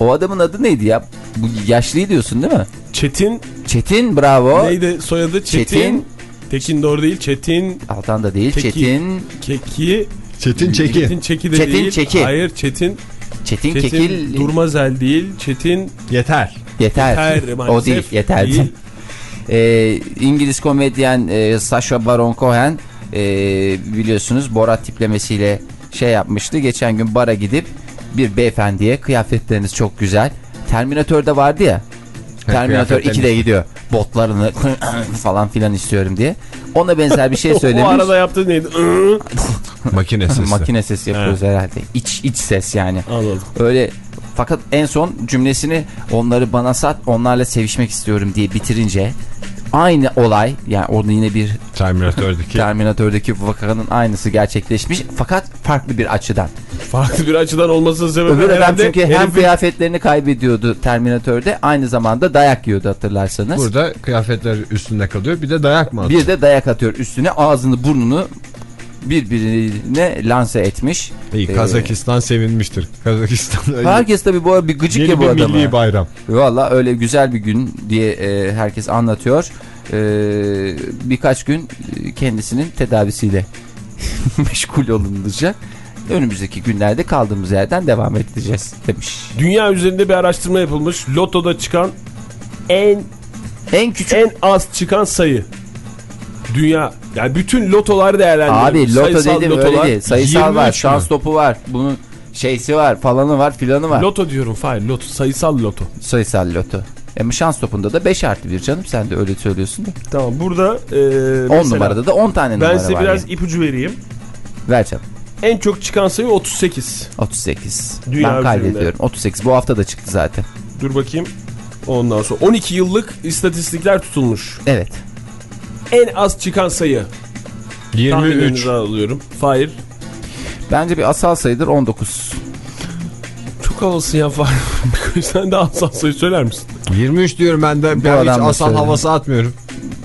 O adamın adı neydi ya? Bu yaşlıyı diyorsun değil mi? Çetin Çetin bravo. neydi soyadı? Çetin. Çetin. Tekin doğru değil. Çetin Altan da değil. Çeki. Çetin. Keki. Çetin Çeki. Çetin Çeki de Çetin değil. Çeki. Hayır Çetin. Çetin, Çetin Kekil. Durmazel değil. Çetin Yeter. Yeter. Yeter o değil. Yeter. değil. Ee, İngiliz komedyen e, Sacha Baron Cohen e, biliyorsunuz Borat tiplemesiyle şey yapmıştı. Geçen gün bara gidip bir beyefendiye kıyafetleriniz çok güzel. Terminator'da vardı ya. Terminator kıyafetleriniz- 2'de gidiyor. Botlarını falan filan istiyorum diye. Ona benzer bir şey o söylemiş. arada yaptığı neydi? Makine sesi. Makine sesi yapıyoruz herhalde. İç iç ses yani. Anladım. Öyle fakat en son cümlesini onları bana sat onlarla sevişmek istiyorum diye bitirince aynı olay yani orada yine bir Terminator'daki. Terminator'daki vakanın aynısı gerçekleşmiş fakat farklı bir açıdan. Farklı bir açıdan olmasının sebebi Öbür adam çünkü hem herifin- kıyafetlerini kaybediyordu Terminator'de aynı zamanda dayak yiyordu hatırlarsanız. Burada kıyafetler üstünde kalıyor. Bir de dayak mı atıyor? Bir de dayak atıyor üstüne ağzını burnunu birbirine lanse etmiş. İyi, Ee, Kazakistan sevinmiştir. Kazakistan öyle Herkes tabii bu arada bir gıcık ya bu adama. milli bayram. Valla öyle güzel bir gün diye e, herkes anlatıyor. E, birkaç gün e, kendisinin tedavisiyle meşgul olunacak. Önümüzdeki günlerde kaldığımız yerden devam edeceğiz demiş. Dünya üzerinde bir araştırma yapılmış. Lotoda çıkan en En küçük en az çıkan sayı. Dünya yani bütün lotolar değerlendirilmiş. abi loto Sayısal dedim öyle lotolar değil. Sayısal 23 var, şans topu var. Bunun şeysi var, falanı var, filanı var. Loto diyorum Fahir loto sayısal loto. Sayısal loto. Ama şans topunda da 5 artı 1 canım sen de öyle söylüyorsun da. Tamam burada e, 10 mesela numarada da 10 tane ben numara size var. biraz yani. ipucu vereyim. Ver canım. En çok çıkan sayı 38. 38. Dünya ben üzerinde. kaydediyorum. 38 bu hafta da çıktı zaten. Dur bakayım. Ondan sonra 12 yıllık istatistikler tutulmuş. Evet. En az çıkan sayı. 23. Tahminlerinizi alıyorum. Fahir. Bence bir asal sayıdır 19. Çok havalısın ya Fahir. Sen de asal sayı söyler misin? 23 diyorum ben de. Ben hiç asal havası atmıyorum.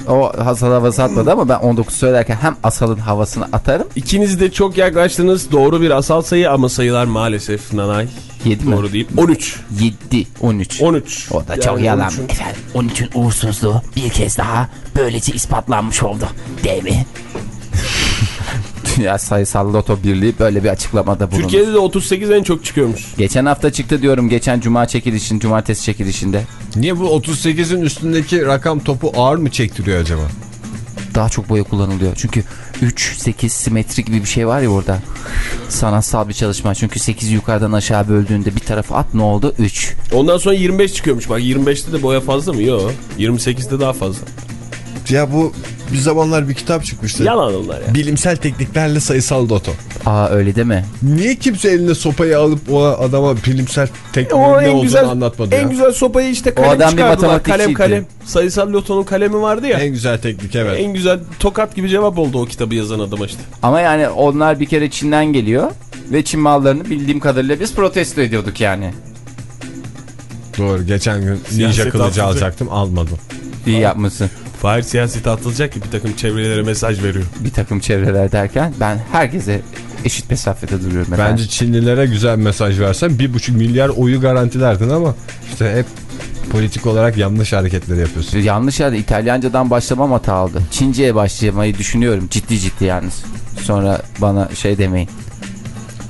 O asal havası atmadı ama ben 19 söylerken hem asalın havasını atarım. İkiniz de çok yaklaştınız. Doğru bir asal sayı ama sayılar maalesef Nanay. 7 mi? Doğru değil. 13. 7, 13. 13. O da çok Yani yalan. 13'ün Efendim onun için uğursuzluğu bir kez daha böylece ispatlanmış oldu. Değil mi? Dünya Sayısal Loto Birliği böyle bir açıklamada bulundu. Türkiye'de de 38 en çok çıkıyormuş. Geçen hafta çıktı diyorum geçen cuma çekilişin, cumartesi çekilişinde. Niye bu 38'in üstündeki rakam topu ağır mı çektiriyor acaba? Daha çok boya kullanılıyor. Çünkü 3, 8 simetrik gibi bir şey var ya orada. Sanatsal bir çalışma. Çünkü 8'i yukarıdan aşağı böldüğünde bir tarafa at ne oldu? 3. Ondan sonra 25 çıkıyormuş. Bak 25'te de boya fazla mı? Yok. 28'de daha fazla. Ya bu bir zamanlar bir kitap çıkmıştı. Yalan onlar ya. Bilimsel tekniklerle sayısal loto. Aa öyle deme. Niye kimse eline sopayı alıp o adama bilimsel tekniğin O ne en olduğunu güzel anlatmadı en ya? güzel sopayı işte kalem adam bir çıkardılar. matematikçiydi. Kalem kalem. Sayısal lotonun kalemi vardı ya. En güzel teknik evet. En güzel tokat gibi cevap oldu o kitabı yazan adama işte. Ama yani onlar bir kere Çin'den geliyor. Ve Çin mallarını bildiğim kadarıyla biz protesto ediyorduk yani. Doğru geçen gün ninja kılıcı alacaktım almadım. İyi yapmışsın. Fahir siyasete atılacak ki bir takım çevrelere mesaj veriyor. Bir takım çevreler derken ben herkese eşit mesafede duruyorum. efendim. Bence Çinlilere güzel mesaj versen bir buçuk milyar oyu garantilerdin ama işte hep politik olarak yanlış hareketleri yapıyorsun. Yanlış yerde İtalyancadan başlamam hata aldı. Çince'ye başlamayı düşünüyorum. Ciddi ciddi yalnız. Sonra bana şey demeyin.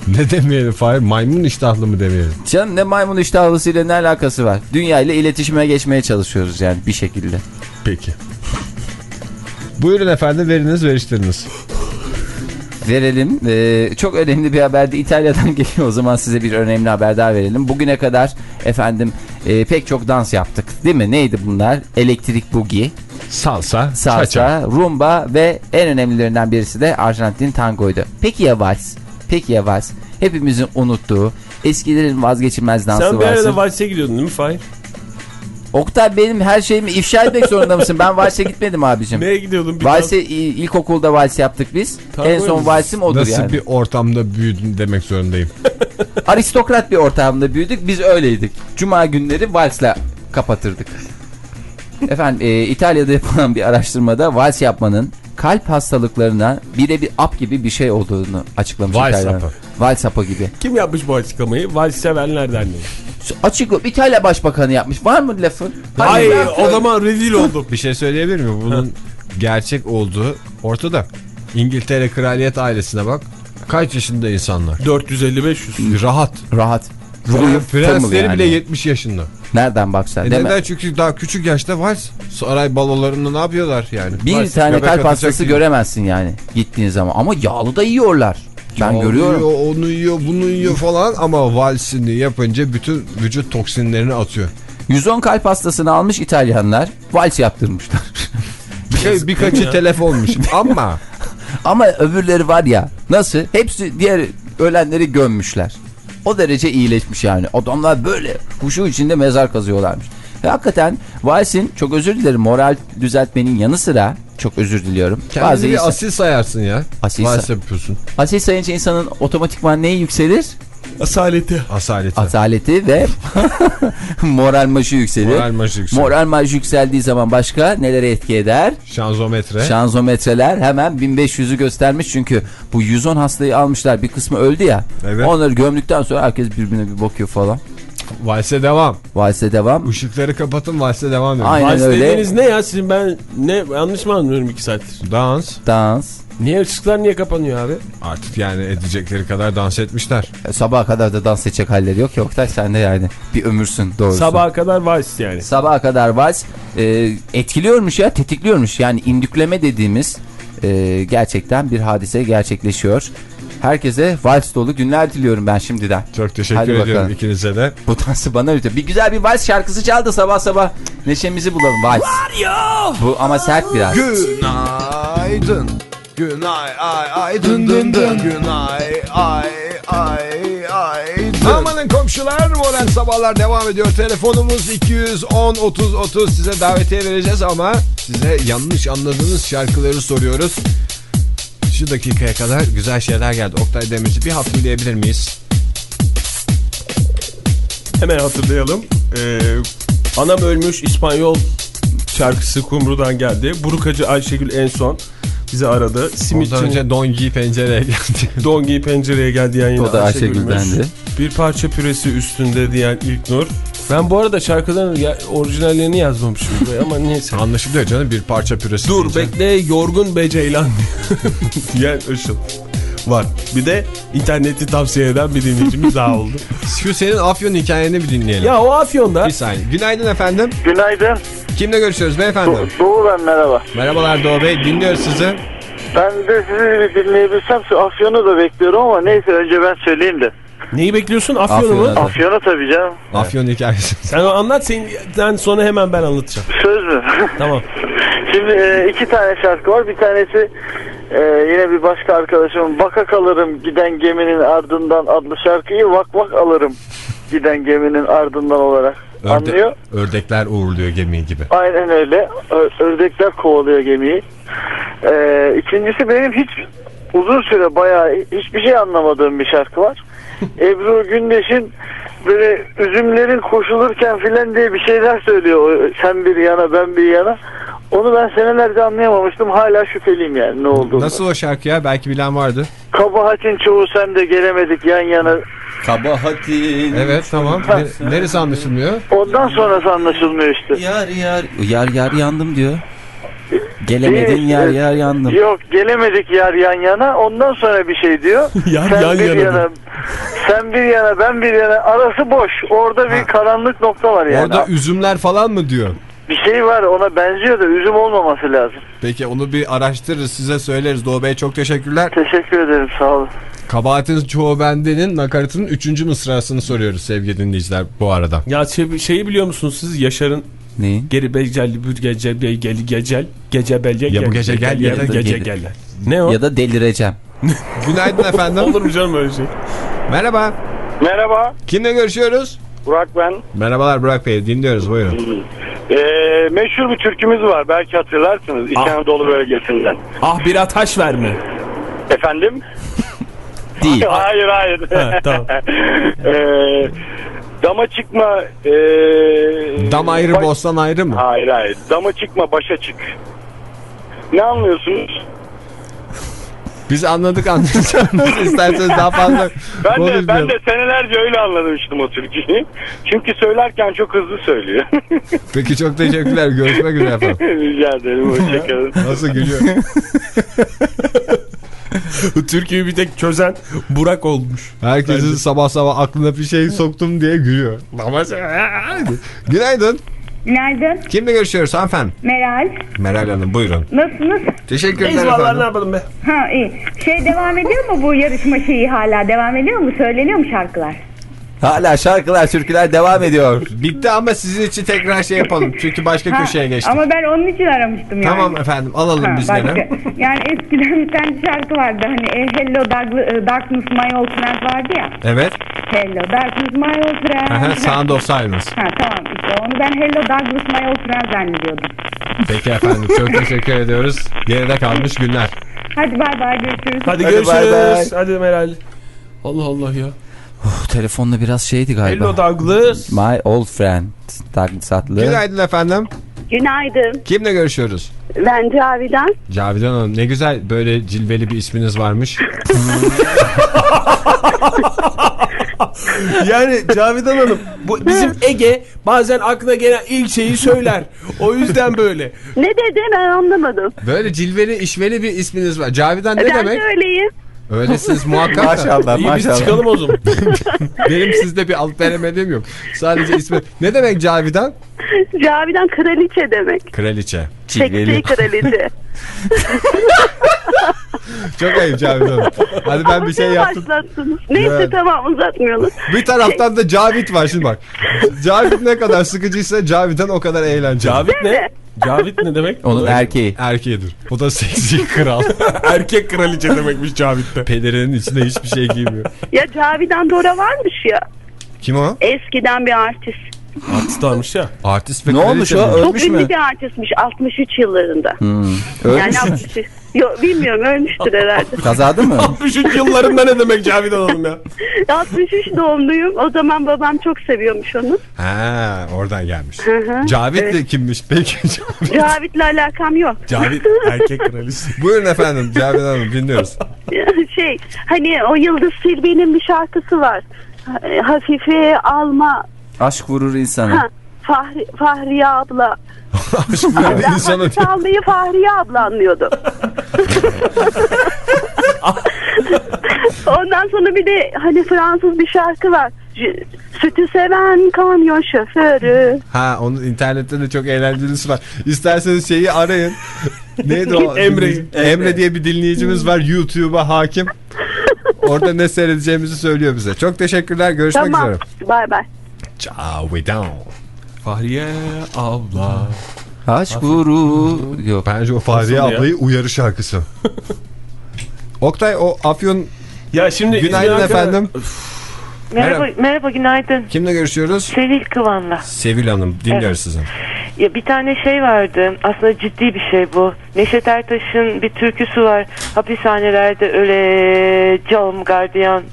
Ne demeyelim Fahir maymun iştahlı mı demeyelim? Canım ne maymun iştahlısıyla ne alakası var? Dünya ile iletişime geçmeye çalışıyoruz yani bir şekilde. Peki. Buyurun efendim veriniz veriştiriniz. Verelim. Ee, çok önemli bir haber de İtalya'dan geliyor. O zaman size bir önemli haber daha verelim. Bugüne kadar efendim e, pek çok dans yaptık. Değil mi? Neydi bunlar? Elektrik boogie, Salsa, salsa, salsa. rumba ve en önemlilerinden birisi de Arjantin tangoydu. Peki ya vals? Peki ya vals? Hepimizin unuttuğu eskilerin vazgeçilmez dansı Sen bir arada valse gidiyordun değil mi Fahir? Oktay benim her şeyimi ifşa etmek zorunda mısın? Ben valse gitmedim abicim. Neye gidiyordun? Bir Valse ilkokulda vals yaptık biz. Tango en son valsim odur Nasıl yani. bir ortamda büyüdün demek zorundayım. Aristokrat bir ortamda büyüdük. Biz öyleydik. Cuma günleri valsle kapatırdık. Efendim e, İtalya'da yapılan bir araştırmada vals yapmanın kalp hastalıklarına birebir ap gibi bir şey olduğunu açıklamış Vals İtalyanlar. hapı. Vals hapı gibi. Kim yapmış bu açıklamayı? Vals sevenler derneği. Açık İtalya Başbakanı yapmış. Var mı lafı? Hani Ay ben- o zaman rezil oldum. Bir şey söyleyebilir miyim? Bunun gerçek olduğu ortada. İngiltere kraliyet ailesine bak. Kaç yaşında insanlar? 450-500. Rahat. Rahat. Ruhu Prensleri yani. bile 70 yaşında. Nereden baksan E değil mi? neden? Çünkü daha küçük yaşta vals. Saray balolarında ne yapıyorlar yani? Bir Vals, tane kalp hastası gibi. göremezsin yani gittiğin zaman. Ama yağlı da yiyorlar. Ben Ya görüyorum. Yiyor, onu yiyor, bunu yiyor falan ama valsini yapınca bütün vücut toksinlerini atıyor. 110 kalp hastasını almış İtalyanlar. Vals yaptırmışlar. Bir, birkaçı telef olmuş ama Ama öbürleri var ya nasıl? Hepsi diğer ölenleri gömmüşler. O derece iyileşmiş yani. Adamlar böyle huşu içinde mezar kazıyorlarmış. Ve hakikaten valsin çok özür dilerim moral düzeltmenin yanı sıra çok özür diliyorum. kendini Bazı bir insan- asil sayarsın ya. Asil say- yapıyorsun. asil sayınca insanın otomatikman neyi yükselir? Asaleti. Asaleti. Asaleti ve moral maşı yükselir. Moral maçı yüksek. Moral marjı yükseldiği zaman başka nelere etki eder? Şanzometre. Şanzometreler hemen 1500'ü göstermiş çünkü bu 110 hastayı almışlar bir kısmı öldü ya. Evet. Onları gömdükten sonra herkes birbirine bir bakıyor falan. Valse devam. Valse devam. Işıkları kapatın valse devam edin. Aynen Vals öyle. dediğiniz ne ya sizin ben ne yanlış mı anlıyorum 2 saattir? Dans. Dans. Niye ışıklar niye kapanıyor abi? Artık yani edecekleri kadar dans etmişler. E, Sabaha kadar da dans edecek halleri yok. Yok da sen de yani bir ömürsün doğrusu. Sabaha kadar vals yani. Sabaha kadar vals e, etkiliyormuş ya tetikliyormuş. Yani indükleme dediğimiz e, gerçekten bir hadise gerçekleşiyor. Herkese vals dolu günler diliyorum ben şimdiden. Çok teşekkür Hadi ediyorum bakalım. ikinize de. Bu dansı bana öğretiyor. Bir güzel bir vals şarkısı çaldı sabah sabah. Neşemizi bulalım vals. Bu ama sert biraz. Günaydın. Günay ay ay dın dın dın. Günay ay ay ay dın. Amanın komşular modern sabahlar devam ediyor. Telefonumuz 210 30 30 size davetiye vereceğiz ama size yanlış anladığınız şarkıları soruyoruz. Şu dakikaya kadar güzel şeyler geldi. Oktay Demirci bir hatırlayabilir miyiz? Hemen hatırlayalım. Ee, anam ölmüş İspanyol şarkısı Kumru'dan geldi. Burukacı Ayşegül en son bizi aradı. Simitçi Ondan önce Dongi pencereye geldi. Dongi pencereye geldi diyen yine O da Ayşegül'müş. Ayşegül'dendi. Bir parça püresi üstünde diyen İlknur. Ben bu arada şarkıların ya, orijinallerini yazmamışım buraya ama neyse. Anlaşılıyor canım bir parça püresi. Dur deyince. bekle yorgun be ceylan diyen Işıl var. Bir de interneti tavsiye eden bir dinleyicimiz daha oldu. Şu senin Afyon hikayeni bir dinleyelim. ya o Afyon'da Bir saniye. Günaydın efendim. Günaydın. Kimle görüşüyoruz beyefendi? Doğu ben merhaba. Merhabalar Doğu Bey. Dinliyoruz sizi. Ben de sizi dinleyebilsem şu Afyon'u da bekliyorum ama neyse önce ben söyleyeyim de. neyi bekliyorsun Afyon'u mu? Afyon'u. Tabii canım. Afyon hikayesi. Sen o anlat senden sonra hemen ben anlatacağım. Söz mü? Tamam. Şimdi e, iki tane şarkı var. Bir tanesi e, yine bir başka arkadaşımın Baka kalırım giden geminin ardından adlı şarkıyı Vak vak alırım giden geminin ardından olarak anlıyor. ördekler uğurluyor gemiyi gibi. Aynen öyle. Ördekler kovalıyor gemiyi. Ee, ikincisi benim hiç uzun süre bayağı hiçbir şey anlamadığım bir şarkı var. Ebru Gündeş'in böyle üzümlerin koşulurken filan diye bir şeyler söylüyor. Sen bir yana ben bir yana. Onu ben senelerce anlayamamıştım. Hala şüpheliyim yani ne olduğunu. Nasıl o şarkı ya? Belki bilen vardı. Kabahatin çoğu sende gelemedik yan yana. Kabahatin. Evet tamam. Ne- neresi anlaşılmıyor? Ondan sonrası anlaşılmıyor işte. Yar yar. Yar yar yandım diyor. Gelemedin Değil, yar evet. yar yandım. Yok gelemedik yar yan yana. Ondan sonra bir şey diyor. Yar sen yan bir yana yana, sen bir yana ben bir yana arası boş. Orada bir karanlık nokta var yani. Orada üzümler falan mı diyor? Bir şey var ona benziyor da üzüm olmaması lazım. Peki onu bir araştırırız size söyleriz. Doğu Bey çok teşekkürler. Teşekkür ederim sağ olun. Kabahatin çoğu bendenin nakaratının 3. mısrasını soruyoruz sevgili dinleyiciler bu arada. Ya şey- şeyi biliyor musunuz siz Yaşar'ın Neyin? geri becelli bir gece be- geli gecel gece belge Ya bu gece gel ya ya da gece gel. Ne o? Ya da delireceğim. Günaydın efendim. Olur mu canım öyle şey? Merhaba. Merhaba, Kimle görüşüyoruz? Burak ben. Merhabalar Burak Bey dinliyoruz buyurun. Ee, meşhur bir türkümüz var, belki hatırlarsınız. İç Ah. Anadolu bölgesinden. Ah bir ataş verme. Efendim? Değil. hayır, hayır. Ha, tamam. ee, dama çıkma... ee, Dam ayrı baş- bostan ayrı mı? Hayır, hayır. Dama çıkma, başa çık. Ne anlıyorsunuz? Biz anladık anlayacağımız isterseniz daha fazla Ben de, ben de senelerce öyle anlamıştım o türküyü. Çünkü söylerken çok hızlı söylüyor. Peki çok teşekkürler görüşmek üzere efendim. Rica ederim, hoşçakalın. Nasıl gülüyor? Türkiye'yi bir tek çözen Burak olmuş. Herkesin sabah sabah aklına bir şey soktum diye gülüyor. Günaydın. Günaydın. Kimle görüşüyoruz hanımefendi? Meral. Meral Hanım buyurun. Nasılsınız? Teşekkürler Biz vallahi ne efendim. yapalım be? Ha iyi. Şey devam ediyor mu bu yarışma şeyi hala? Devam ediyor mu? Söyleniyor mu şarkılar? Hala şarkılar türküler devam ediyor. Bitti ama sizin için tekrar şey yapalım. Çünkü başka Ha, köşeye geçtik. Ama ben onun için aramıştım yani. Tamam efendim alalım Ha, biz başka. gene. Yani eskiden bir tane şarkı vardı. Hani e, Hello e, Darkness My Old Friend vardı ya. Evet. Hello Darkness My Old Friend. Aha, Sound of Silence. Ha tamam işte onu ben Hello Darkness My Old Friend zannediyordum. Peki efendim çok teşekkür ediyoruz. Geride kalmış günler. Hadi bay bay görüşürüz. Hadi, Hadi görüşürüz. bay bay. Hadi Meral. Allah Allah ya. Uf, telefonla biraz şeydi galiba. Hello Douglas. My old friend. Douglas adlı. Günaydın efendim. Günaydın. Kimle görüşüyoruz? Ben Cavidan. Cavidan Hanım ne güzel böyle cilveli bir isminiz varmış. Yani Cavidan Hanım bu bizim Ege bazen aklına gelen ilk şeyi söyler. O yüzden böyle. Ne dedi ben anlamadım. Böyle cilveli işveli bir isminiz var. Cavidan ne ben demek? de öyleyim. Öylesiniz muhakkak. Maşallah İyi biz maşallah. çıkalım o zaman. Benim sizde bir alıp veremediğim yok. Sadece ismi. Ne demek Cavidan? Cavidan kraliçe demek. Kraliçe. Seksi Cilveli. kraliçe. Çok ayıp Cavidan. Hadi ben bir şey yaptım. başlattınız? Neyse Evet. tamam uzatmayalım. Bir taraftan da Cavit var şimdi bak. Cavit ne kadar sıkıcıysa Cavidan o kadar eğlenceli. Cavit ne? Cavit ne demek? Onun erkeği. Erkeğidir. O da seksi kral. Erkek kraliçe demekmiş Cavit'te. Pelerinin içinde hiçbir şey giymiyor. Ya Cavidan Dora varmış ya. Kim o? Eskiden bir artist. Artist varmış ya. Artist ve Ne olmuş o? mi? Çok Ölmüş ünlü mü? bir artistmiş 63 yıllarında. Hmm. Yani Ölmüş mü? 63. Yok bilmiyorum ölmüştür herhalde. Kazada mı? 63 yıllarında ne demek Cavidan Hanım ya? 63 doğumluyum. O zaman babam çok seviyormuş onu. Ha, oradan gelmiş. Hı hı. Cavit de Evet. kimmiş peki? Cavit'le alakam yok. Cavit erkek kraliçesi. Buyurun efendim Cavidan Hanım dinliyoruz. şey hani o Yıldız Tilbe'nin bir şarkısı var. Ha- Hafife alma. Aşk vurur insanı. Ha, Fahri, Fahriye abla. Ben insana Hafife almayı Fahriye abla anlıyordu. Ondan sonra bir de hani Fransız bir şarkı var. J- Sütü seven kamyon şoförü. Ha onun internette de çok eğlencelisi var. İsterseniz şeyi arayın. Neydi o? Emre'yi. Emre diye bir dinleyicimiz var YouTube'a hakim. Orada ne seyredeceğimizi söylüyor bize. Çok teşekkürler. Görüşmek Tamam. üzere. Bay bay. Cavidan. Fahriye abla. Aşk vurur. Yok. Bence o Fahriye Nasıl ya? ablayı uyarı şarkısı. Oktay o Afyon Ya şimdi günaydın efendim. Merhaba, Merhaba. merhaba günaydın. Kimle görüşüyoruz? Sevil Kıvan'la. Sevil Hanım dinliyoruz Evet. sizi. Ya bir tane şey vardı. Aslında ciddi bir şey bu. Neşet Ertaş'ın bir türküsü var. Hapishanelerde öleceğim gardiyan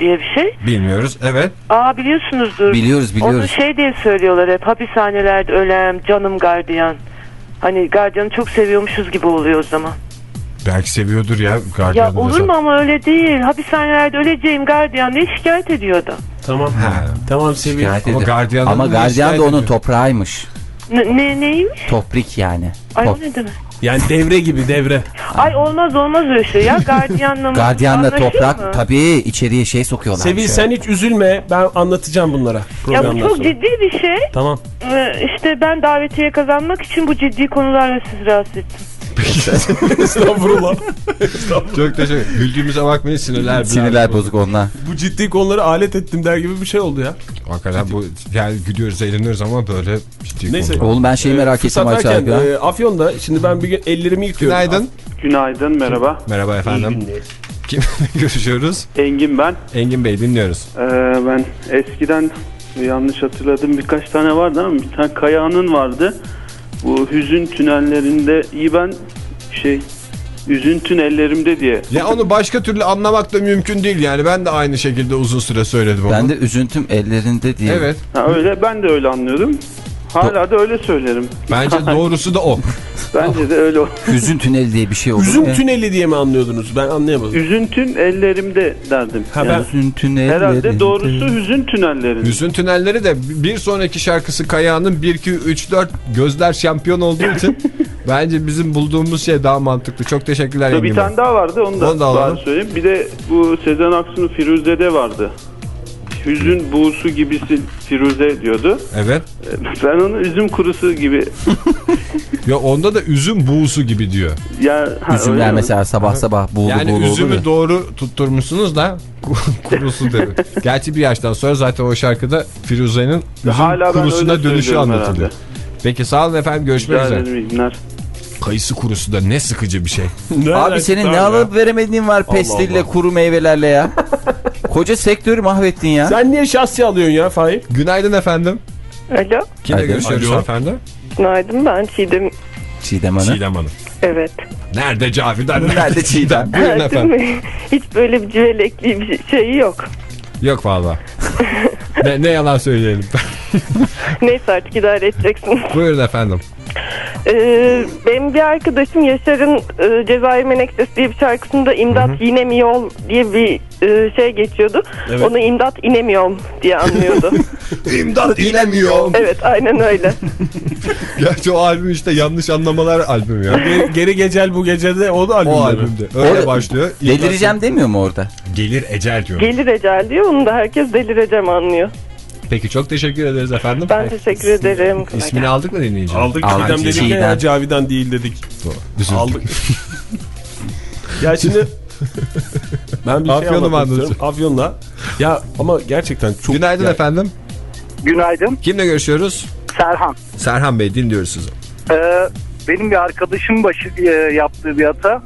diye bir şey. Bilmiyoruz. Evet. Aa biliyorsunuzdur. Biliyoruz Onu biliyoruz. şey diye söylüyorlar hep. Hapishanelerde ölem canım gardiyan. Hani gardiyanı çok seviyormuşuz gibi oluyor o zaman. Belki seviyordur ya. Ya gardiyanı olur mesela. mu ama öyle değil. Hapishanelerde öleceğim gardiyan diye şikayet ediyordu. Tamam. Ha. Tamam seviyorum. Şikayet Ama ediyor. gardiyanın Ama gardiyan da onun ediyor. toprağıymış. Ne, ne neymiş? Toprik yani. Ay Top- o ne demek? Yani devre gibi devre. Ay olmaz olmaz öyle şey ya. Gardiyanla mı? Gardiyanla toprak mı? tabii içeriye şey sokuyorlar. Sevil sen hiç üzülme. Ben anlatacağım bunlara Ya bu çok sonra. ciddi bir şey. Tamam. Ee, işte ben davetiye kazanmak için bu ciddi konularla sizi rahatsız ettim. Estağfurullah. Çok teşekkür Güldüğümüze bakmayın sinirler. Sinirler bozuk onlar. Bu ciddi konuları alet ettim der gibi bir şey oldu ya. Hakikaten bu yani gülüyoruz eğleniyoruz ama böyle ciddi Neyse. konular. Oğlum ben şeyi merak ettim Fırsat Ayça abi. e, Afyon'da şimdi ben bir gün ellerimi yıkıyorum. Günaydın. Günaydın, merhaba. Merhaba efendim. Kimle görüşüyoruz? Engin ben. Engin Bey dinliyoruz. Ee, ben eskiden yanlış hatırladım birkaç tane vardı ama bir tane Kaya'nın vardı. Bu hüzün tünellerinde iyi ben şey hüzün tünellerimde diye. Ya onu başka türlü anlamak da mümkün değil yani. Ben de aynı şekilde uzun süre söyledim onu. Ben de üzüntüm ellerinde diye. Evet. Ha, öyle ben de öyle anlıyordum. Hala da öyle söylerim. Bence doğrusu da o. Bence de öyle. o. Hüzün tüneli diye bir şey olur. Üzüm ya. tüneli diye mi anlıyordunuz? Ben anlayamadım. Üzüntün ellerimde derdim. Ha, ben- Hüzün tünellerinde. herhalde doğrusu hüzün tünellerinde. Hüzün tünelleri de bir sonraki şarkısı Kaya'nın 1 2 3 4 gözler şampiyon olduğu için bence bizim bulduğumuz şey daha mantıklı. Çok teşekkürler bir tane daha vardı onu da, Onu da daha söyleyeyim. Bir de bu Sezen Aksu'nun Firuze'de vardı. Hüzün buğusu gibisin Firuze diyordu. Evet. Ben onu üzüm kurusu gibi Ya onda da üzüm buğusu gibi diyor. ya ha, öyle Üzümler mi? mesela sabah sabah buğulu Yani buğulu olur üzümü ya. doğru tutturmuşsunuz da kurusu dedi. Gerçi bir yaştan sonra zaten o şarkıda Firuze'nin üzüm Hala kurusuna dönüşü anlatılıyor. herhalde. Peki sağ olun efendim görüşmek Rica üzere. ederim. Kayısı kurusu da ne sıkıcı bir şey. Abi senin ne alıp veremediğin var pestille Allah. kuru meyvelerle ya. Koca sektörü mahvettin ya. Sen niye şahsi alıyorsun ya Fahir? Günaydın efendim. Alo. Kimle görüşüyoruz Alo. efendim? Günaydın ben Çiğdem. Çiğdem Hanım. Çiğdem Hanım. Evet. Nerede Cavidan? Nerede Çiğdem? Buyurun Değil efendim. mi? Hiç böyle bir cüvelekli bir şeyi yok. Yok valla. ne, ne yalan söyleyelim. Neyse artık idare edeceksin. Buyurun efendim. Ee, benim bir arkadaşım Yaşar'ın e, Cezayir Menekşesi diye bir şarkısında imdat yine mi yol diye bir e, şey geçiyordu. Evet. Onu imdat inemiyorum diye anlıyordu. İmdat inemiyorum. evet aynen öyle. Gerçi o albüm işte yanlış anlamalar albümü ya. Ge- Geri gecel bu gecede o da albümde. o albümde. Öyle Orada- başlıyor. Delireceğim demiyor mu orada? Gelir ecel diyor. Gelir ecel diyor. Onu da herkes delireceğim anlıyor. Peki çok teşekkür ederiz efendim. Ben teşekkür ederim. İsmini aldık mı dinleyici? Aldık Aldık, Çiğdem dedik ya, Cavidan değil dedik. Üzüldüm. Aldık. ya şimdi ben bir şey Afyon'u mu anlatmak istiyorum. Afyon'la. Ya ama gerçekten çok... Günaydın ya, efendim. Günaydın. Kimle görüşüyoruz? Serhan. Serhan Bey dinliyoruz sizi. Ee, benim bir arkadaşım başı e, yaptığı bir hata.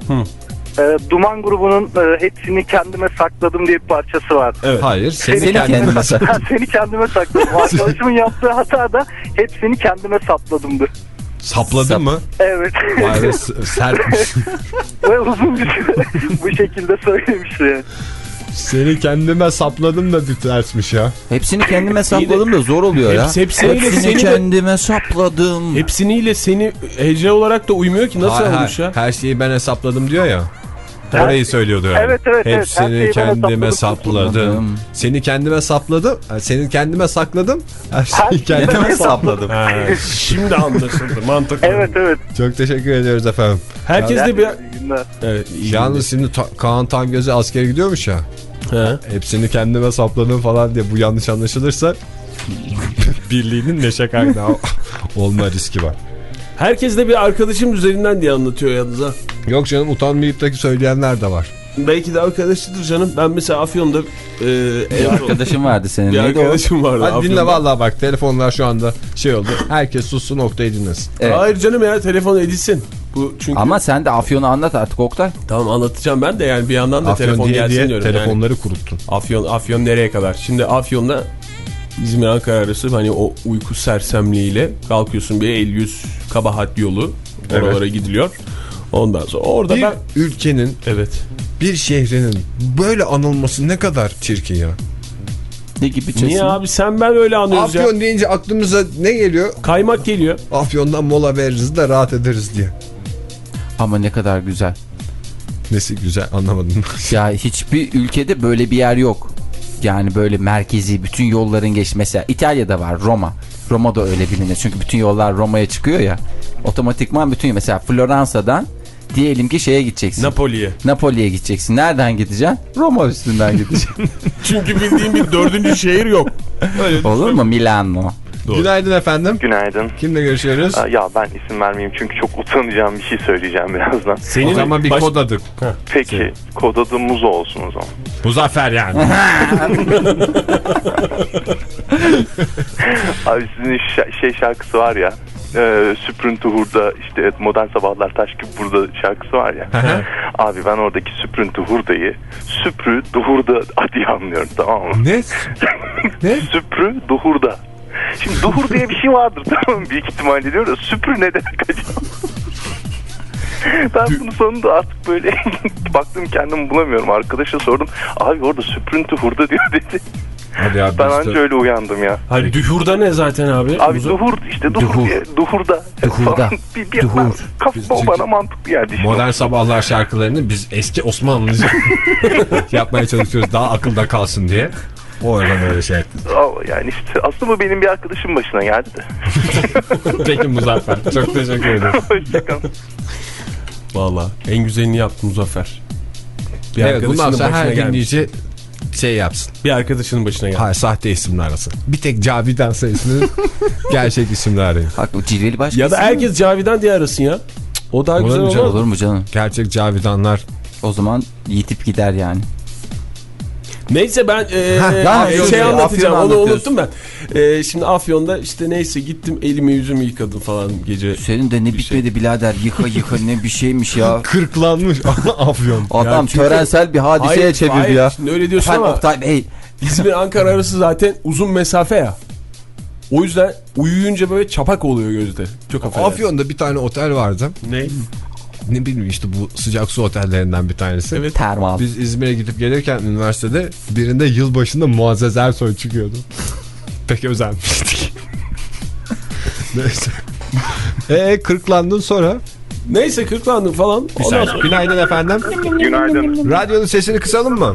Ee, Duman grubunun e, hepsini kendime sakladım diye bir parçası var. Evet. Hayır seni, Seni kendine kendine sakla. seni kendime sakladım. Arkadaşımın yaptığı hata da hepsini kendime sapladımdı. Sapladın Sap- mı? Evet. Vay be sertmiş. Ve uzun bir süre bu şekilde söylemişti yani. Seni kendime sapladım da bir tersmiş ya. Hepsini kendime sapladım da zor oluyor ya. Hepsi- hepsiniyle Hepsini seni de- kendime sapladım. Hepsiniyle seni hece olarak da uymuyor ki nasıl olmuş ya? Her şeyi ben hesapladım diyor ya. Orayı söylüyordu yani. Evet, evet, evet. Hepsini ben kendime sapladım. Seni kendime sapladım. Seni kendime sakladım. Her şeyi kendime sapladım. Ha, şimdi anlaşıldı mantıklı. Evet evet. Çok teşekkür ediyoruz efendim. Herkes de bir... Evet, Yalnız şimdi Ta- Kaan Tangöz'e askere gidiyormuş ya. Ha. Hepsini kendime sapladım falan diye bu yanlış anlaşılırsa birliğinin neşe kaynağı olma riski var. Herkes de bir arkadaşım üzerinden diye anlatıyor yalnız ha. Yok canım utanmayıp da söyleyenler de var. Belki de arkadaşıdır canım. Ben mesela Afyon'da e, Bir arkadaşım vardı senin. bir Neydi o? arkadaşım vardı. Hadi dinle Afyon'da. vallahi bak telefonlar şu anda şey oldu. Herkes sussun noktayı dinlesin. Evet. Hayır canım ya telefon edilsin. Bu çünkü Ama sen de Afyon'u anlat artık Oktay. tamam anlatacağım ben de yani bir yandan da Afyon telefon diye gelsin diye diyorum. yani. telefonları kuruttun. Afyon Afyon nereye kadar? Şimdi Afyon'da İzmir Ankara arası hani o uyku sersemliğiyle kalkıyorsun bir 50-100 kabahat yolu oralara gidiliyor. Ondan sonra orada Bir ben ülkenin evet bir şehrinin böyle anılması ne kadar çirkin ya. Ne gibi çesin? Niye abi sen ben öyle anlıyoruz ya. Afyon deyince aklımıza ne geliyor? Kaymak geliyor. Afyon'dan mola veririz de rahat ederiz diye. Ama ne kadar güzel. Nesi güzel anlamadım. Ya hiçbir ülkede böyle bir yer yok. Yani böyle merkezi bütün yolların geç. Mesela İtalya'da var Roma. Roma da öyle bilinir. Çünkü bütün yollar Roma'ya çıkıyor ya. Otomatikman bütün mesela Floransa'dan diyelim ki şeye gideceksin. Napoli'ye. Napoli'ye gideceksin. Nereden gideceksin? Roma üstünden gideceksin. Çünkü bildiğim bir dördüncü şehir yok. Öyle Olur mu? Milano. Günaydın efendim. Günaydın. Kimle görüşüyoruz? Aa, Ya ben isim vermeyeyim çünkü çok utanacağım bir şey söyleyeceğim birazdan. Senin o zaman bir baş- kod adı. Peki kod adı Muzo olsun o zaman. Muzaffer yani. Abi sizin şa- şey şarkısı var ya. E, Süprüntü Hurda işte Modern Sabahlar Taş gibi burada şarkısı var ya. Abi ben oradaki Süprüntü Hurda'yı Süprü Duhurda diye anlıyorum tamam mı? ne? Ne? Süprü Duhurda. Şimdi duhur diye bir şey vardır tamam mı? Büyük ihtimalle diyor da süprü ne demek acaba? ben bunu sonunda artık böyle baktım kendimi bulamıyorum. Arkadaşa sordum. Abi orada süprüntü hurda diyor dedi. Hadi ya Ben biz anca öyle uyandım ya. Hayır dühurda ne zaten abi? Abi Muzo- duhur işte duhur, Duhur. diye duhurda. Duhurda. Bir, bir Duhur. Kafama bana mantıklı geldi. Şimdi. Modern Sabahlar şarkılarını biz eski Osmanlıca yapmaya çalışıyoruz daha akılda kalsın diye. O oradan öyle şey etti. Aa, Yani işte aslında bu benim bir arkadaşım başına geldi de. Peki Muzaffer. Çok teşekkür ederim. Hoşçakalın. Valla en güzelini yaptın Muzaffer. Bir evet bundan arkadaşının sonra başına her gelmiş. dinleyici şey yapsın. Bir arkadaşının başına geldi. Hayır sahte isimler arasın. Bir tek Cavidan sayısını gerçek isimle arayın. Haklı cilveli başkası. Ya da herkes Cavidan diye arasın ya. O daha Olur güzel olur. canım? Olur mu canım? Gerçek Cavidanlar. O zaman yitip gider yani. Neyse ben e, Ha, e, Afyon şey diyor, anlatacağım Afyon'u onu unuttum ben. E, şimdi Afyon'da işte neyse gittim elimi yüzümü yıkadım falan gece. Senin de ne bitmedi birader yıka yıka ne bir şeymiş ya. Kırklanmış Afyon. Adam çünkü- törensel bir hadiseye Hayır, çevirdi hayır, ya. Şimdi öyle diyorsun Efendim ama Oktay Bey. İzmir Ankara arası zaten uzun mesafe ya. O yüzden uyuyunca böyle çapak oluyor gözde. Çok affedersin. Afyon'da bir tane otel vardı. Ne? Ne bileyim işte bu sıcak su otellerinden bir tanesi. Evet. Termal. Biz İzmir'e gidip gelirken üniversitede birinde yılbaşında Muazzez Ersoy çıkıyordu. Pek özenmiştik. Neyse. Eee kırklandın sonra? Neyse kırklandım falan. Bir Ondan saniye. sonra Günaydın efendim. Günaydın. Radyonun sesini kısalım mı?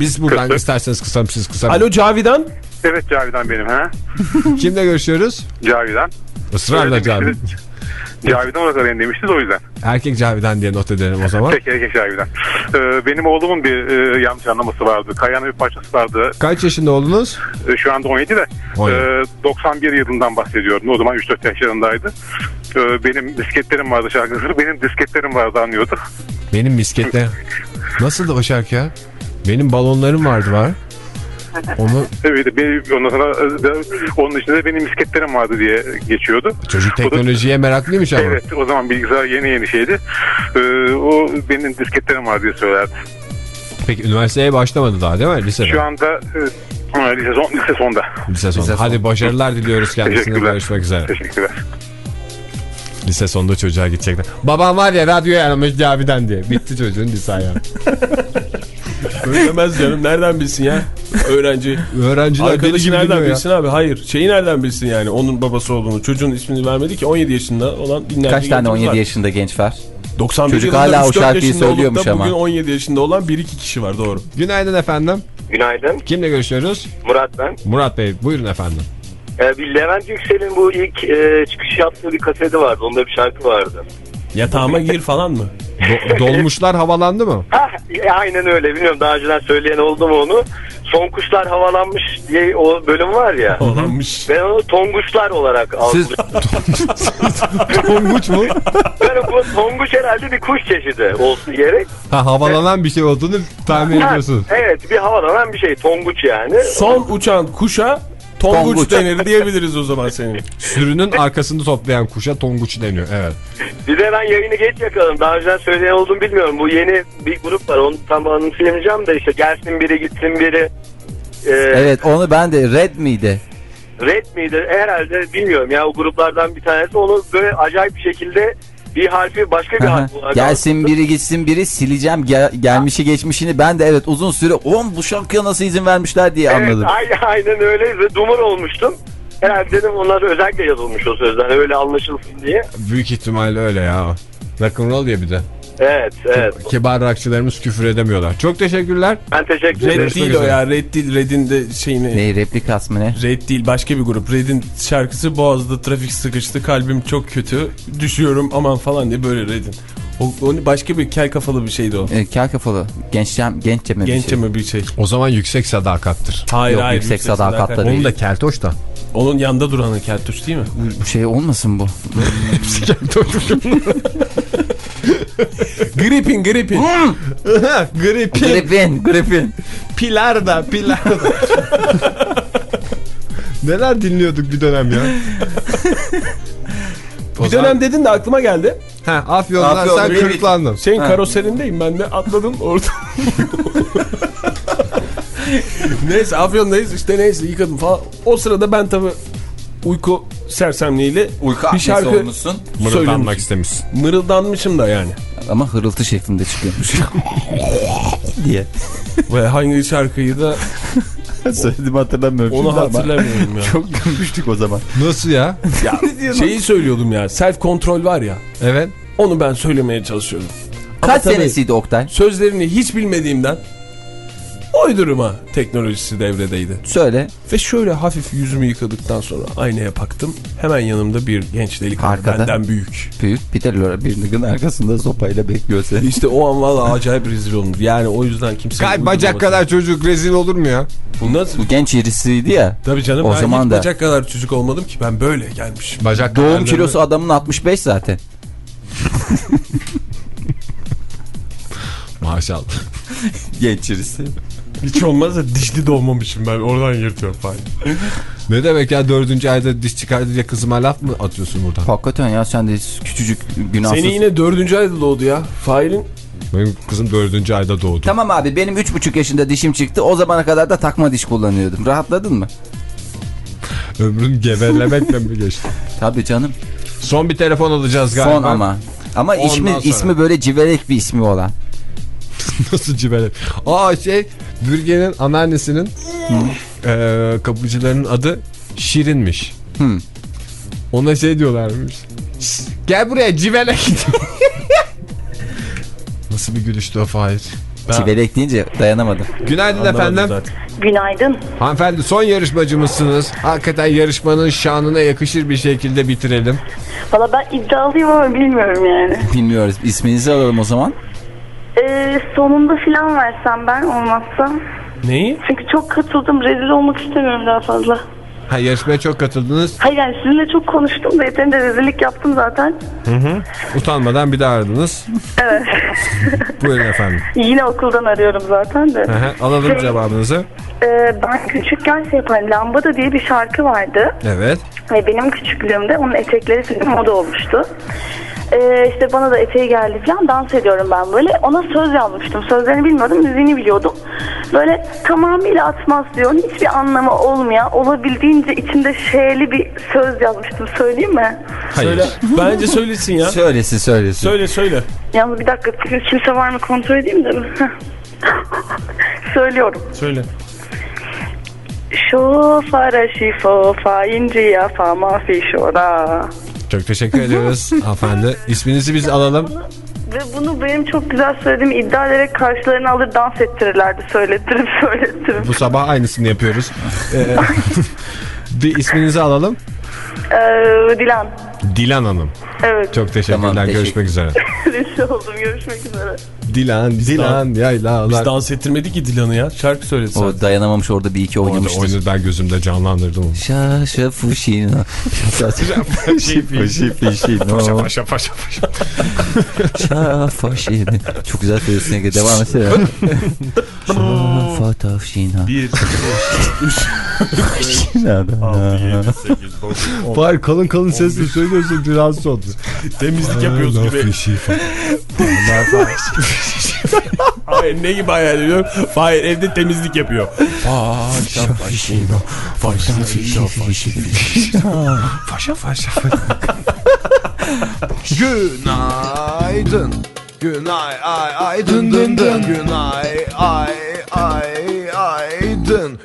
Biz buradan Kıstık. isterseniz kısalım siz kısalım. Alo Cavidan. Evet Cavidan benim ha. Kimle görüşüyoruz? Cavidan. Israrla Cavidan. Cavidan olarak arayın demiştiniz o yüzden. Erkek Cavidan diye not edelim o zaman. Peki erkek Cavidan. Ee, benim oğlumun bir e, yanlış anlaması vardı. Kayanın bir parçası vardı. Kaç yaşında oldunuz? E, şu anda 17 de. 17. E, 91 yılından bahsediyorum. O zaman 3-4 yaşlarındaydı. E, benim disketlerim vardı şarkısı. Benim disketlerim vardı anlıyordu. Benim miskette. Nasıl da o şarkı ya? Benim balonlarım vardı var. Onu Evet, benim, ondan sonra e, onun içinde benim misketlerim vardı diye geçiyordu. çocuk O da- teknolojiye meraklıymış ama. Evet o zaman bilgisayar yeni yeni şeydi. E, o benim disketlerim var diye söylerdi. Peki üniversiteye başlamadı daha değil mi? Lisede. Şu anda e, lise, son, lise sonda. Lise sonu. Lise Hadi sonu. başarılar diliyoruz kendisine. Teşekkürler. Görüşmek üzere. Teşekkürler. Lise sonunda çocuğa gidecekler. Babam var ya radyoyu aramış Cavidan diye. Bitti çocuğun lise ayağı. Söylemez canım nereden bilsin ya öğrenci. Öğrenciler Arkadaşı gibi nereden dinliyor ya. bilsin abi? Hayır. Şeyi nereden bilsin yani? Onun babası olduğunu. Çocuğun ismini vermedi ki 17 yaşında olan binlerce Kaç tane gencimiz 17 var. yaşında genç var? 91 Çocuk yılında hala o 3-4 şarkıyı söylüyormuş ama. Bugün 17 yaşında olan 1-2 kişi var doğru. Günaydın efendim. Günaydın. Kimle görüşüyoruz? Murat ben. Murat Bey buyurun efendim. Ee, bir Levent Yüksel'in bu ilk e, çıkış yaptığı bir kaseti vardı. Onda bir şarkı vardı. Yatağıma gir falan mı? Do- dolmuşlar havalandı mı? Hah, e, aynen öyle. Bilmiyorum daha önceden söyleyen oldu mu onu. Son kuşlar havalanmış diye o bölüm var ya. Havalanmış. Ben onu tonguşlar olarak Siz algılıyorum. Tonguç mu? Yani bu tonguç herhalde bir kuş çeşidi olsun gerek. Ha havalanan bir şey olduğunu tahmin Ha, ediyorsunuz. evet bir havalanan bir şey. Tonguç yani. Son uçan kuşa tonguç, Tonguç. denir diyebiliriz o zaman senin. Sürünün arkasını toplayan kuşa tonguç deniyor. Evet. Bir de ben yayını geç yakaladım. Daha önceden söyleyen olduğumu bilmiyorum. Bu yeni bir grup var. Onu tam anımsayamayacağım da işte gelsin biri gitsin biri. Ee, evet onu ben de Red miydi? Red miydi? Herhalde bilmiyorum ya o gruplardan bir tanesi. Onu böyle acayip bir şekilde bir harfi başka bir harf olarak Gelsin biri gitsin biri sileceğim gel- gelmişi geçmişini ben de evet uzun süre oğlum bu şarkıya nasıl izin vermişler diye Evet, anladım. ay- aynen öyle ve dumur olmuştum. Herhalde dedim onlar özellikle yazılmış o sözden öyle anlaşılsın diye. Büyük ihtimalle öyle ya. Rock'n'roll diye bir de. Evet, evet. Kibar rockçılarımız küfür edemiyorlar. Çok teşekkürler. Ben teşekkür ederim. Red değil o ya. Red değil. Red'in de şeyini. Ne replikas mı ne? Red değil başka bir grup. Red'in şarkısı Boğaz'da trafik sıkıştı kalbim çok kötü düşüyorum aman falan diye böyle Red'in. O, o başka bir kel kafalı bir şeydi o. E, kel kafalı. Genççem, genççe mi bir Genççe şey? mi bir şey. O zaman yüksek sadakattır. Hayır Yok, hayır. yüksek sadakat da Onun değil. da keltoş da. Onun yanında duranı keltuş değil mi? Bu şey olmasın bu. Hepsi keltoş. Gripin gripin. Gripin. Gripin, gripin. Pilar da pilar da. Neler dinliyorduk bir dönem ya. bir dönem dedin de aklıma geldi. Ha, Afyon'dan Afyon, sen Gripin. kırıklandın. Senin Ha. karoserindeyim ben de atladım orada. neyse Afyon'dayız işte neyse yıkadım falan. O sırada ben tabi uyku sersemliğiyle Uyku bir şarkı olmuşsun. Mırıldanmak istemişsin. Mırıldanmışım da yani. Ama hırıltı şeklinde çıkıyormuş. diye. Ve hangi şarkıyı da Söyledim hatırlamıyorum. onu hatırlamıyorum ya. Çok gülmüştük o zaman. Nasıl ya? ya şeyi söylüyordum ya self kontrol var ya Evet. onu ben söylemeye çalışıyordum. Kaç tabii senesiydi Oktay? Sözlerini hiç bilmediğimden uydurma teknolojisi devredeydi. Söyle. Ve şöyle hafif yüzümü yıkadıktan sonra aynaya baktım. Hemen yanımda bir genç delikanlı Arkada. benden büyük. Büyük bir de Laura Birnig'in arkasında sopayla bekliyor seni. İşte o an valla acayip rezil oldum. Yani o yüzden kimse... Kay bacak kadar çocuk rezil olur mu ya? Bu nasıl? Bu genç irisiydi ya. Tabii canım O ben zaman hiç da- bacak kadar çocuk olmadım ki. Ben böyle gelmişim. Bacak Doğum kilosu adamın 65 zaten. Maşallah. Genç irisi. Hiç olmazsa dişli doğmamışım ben. Oradan yırtıyorum falan. Ne demek ya dördüncü ayda diş çıkardı diye kızıma laf mı atıyorsun buradan? Hakikaten ya sen de küçücük günahsız. Seni yine dördüncü ayda doğdu ya. Failin Benim kızım dördüncü ayda doğdu. Tamam abi benim 3,5 yaşında dişim çıktı. O zamana kadar da takma diş kullanıyordum. Rahatladın mı? Ömrün geberlemekle mi geçti? Tabii canım. Son bir telefon alacağız galiba. Son ama. Ama Ondan ismi, sonra. ismi böyle civelek bir ismi olan. Nasıl cibele? Aa şey Bürge'nin anneannesinin eee kapıcıların adı Şirin'miş. Hı. Ona şey diyorlarmış. "Şşt, Gel buraya civele Nasıl bir gülüştü o Fahir? Civelek deyince dayanamadım. Günaydın Anlamadım efendim. zaten. Günaydın. Hanımefendi son yarışmacımızsınız. Hakikaten yarışmanın şanına yakışır bir şekilde bitirelim. Valla ben iddialıyım ama bilmiyorum yani. Bilmiyoruz. İsminizi alalım o zaman. Ee, sonunda filan versem ben olmazsa. Neyi? Çünkü çok katıldım. Rezil olmak istemiyorum daha fazla. Ha yarışmaya çok katıldınız. Hayır yani sizinle çok konuştum da yeterince rezillik yaptım zaten. Hı hı. Utanmadan bir daha aradınız. Evet. Buyurun efendim. Yine okuldan arıyorum zaten de. Hı hı. Alalım Şey, cevabınızı. e, ben küçükken şey yaparım. Lambada diye bir şarkı vardı. Evet. Ve benim küçüklüğümde onun etekleri moda olmuştu. Ee, işte bana da eteği geldi falan dans ediyorum ben böyle. Ona söz yazmıştım. Sözlerini bilmiyordum, müziğini biliyordum. Böyle tamamıyla atmaz diyor. Hiçbir anlamı olmayan, olabildiğince içinde şeyli bir söz yazmıştım. Söyleyeyim mi? Söyle. Bence söylesin ya. Söylesin söylesin. Söyle söyle. Yalnız bir dakika kimse var mı kontrol edeyim de. Söylüyorum. Söyle. Şu fara şifo fa inciya fa mafi şora. Çok teşekkür ediyoruz hanımefendi. İsminizi biz alalım. Ve bunu benim çok güzel söylediğimi iddia ederek karşılarına alır dans ettirirlerdi. Söylettirip söylettirip. Bu sabah aynısını yapıyoruz. Ee, bir isminizi alalım. Ee, Dilan. Dilan Hanım. Evet. Çok teşekkürler. Tamam, teşekkür- Görüşmek üzere. Reşit oldum. Görüşmek üzere. Dilan, Dilan, Biz yaylalar. dans ettirmedik ki Dilan'ı ya. Şarkı söyledi O sen. dayanamamış orada bir iki Orada oynamıştır. oyunu ben gözümde canlandırdım onu. Şaşa fuşino. Şaşa fuşino. Paşa paşa paşa paşa. Şafaşino. Çok güzel söylüyorsun Ege. Devam etsene. Şafatafşino. 1, 2, Hayır kalın kalın sesle söylüyorsun rahatsız oldu. Temizlik yapıyoruz gibi. Hayır ne gibi hayal ediyorum? Hayır evde temizlik yapıyor. Faşa faşino. Faşa faşino. Paşa paşa Günaydın. Günay ay ay dın dın dın. Günay ay ay ay dın.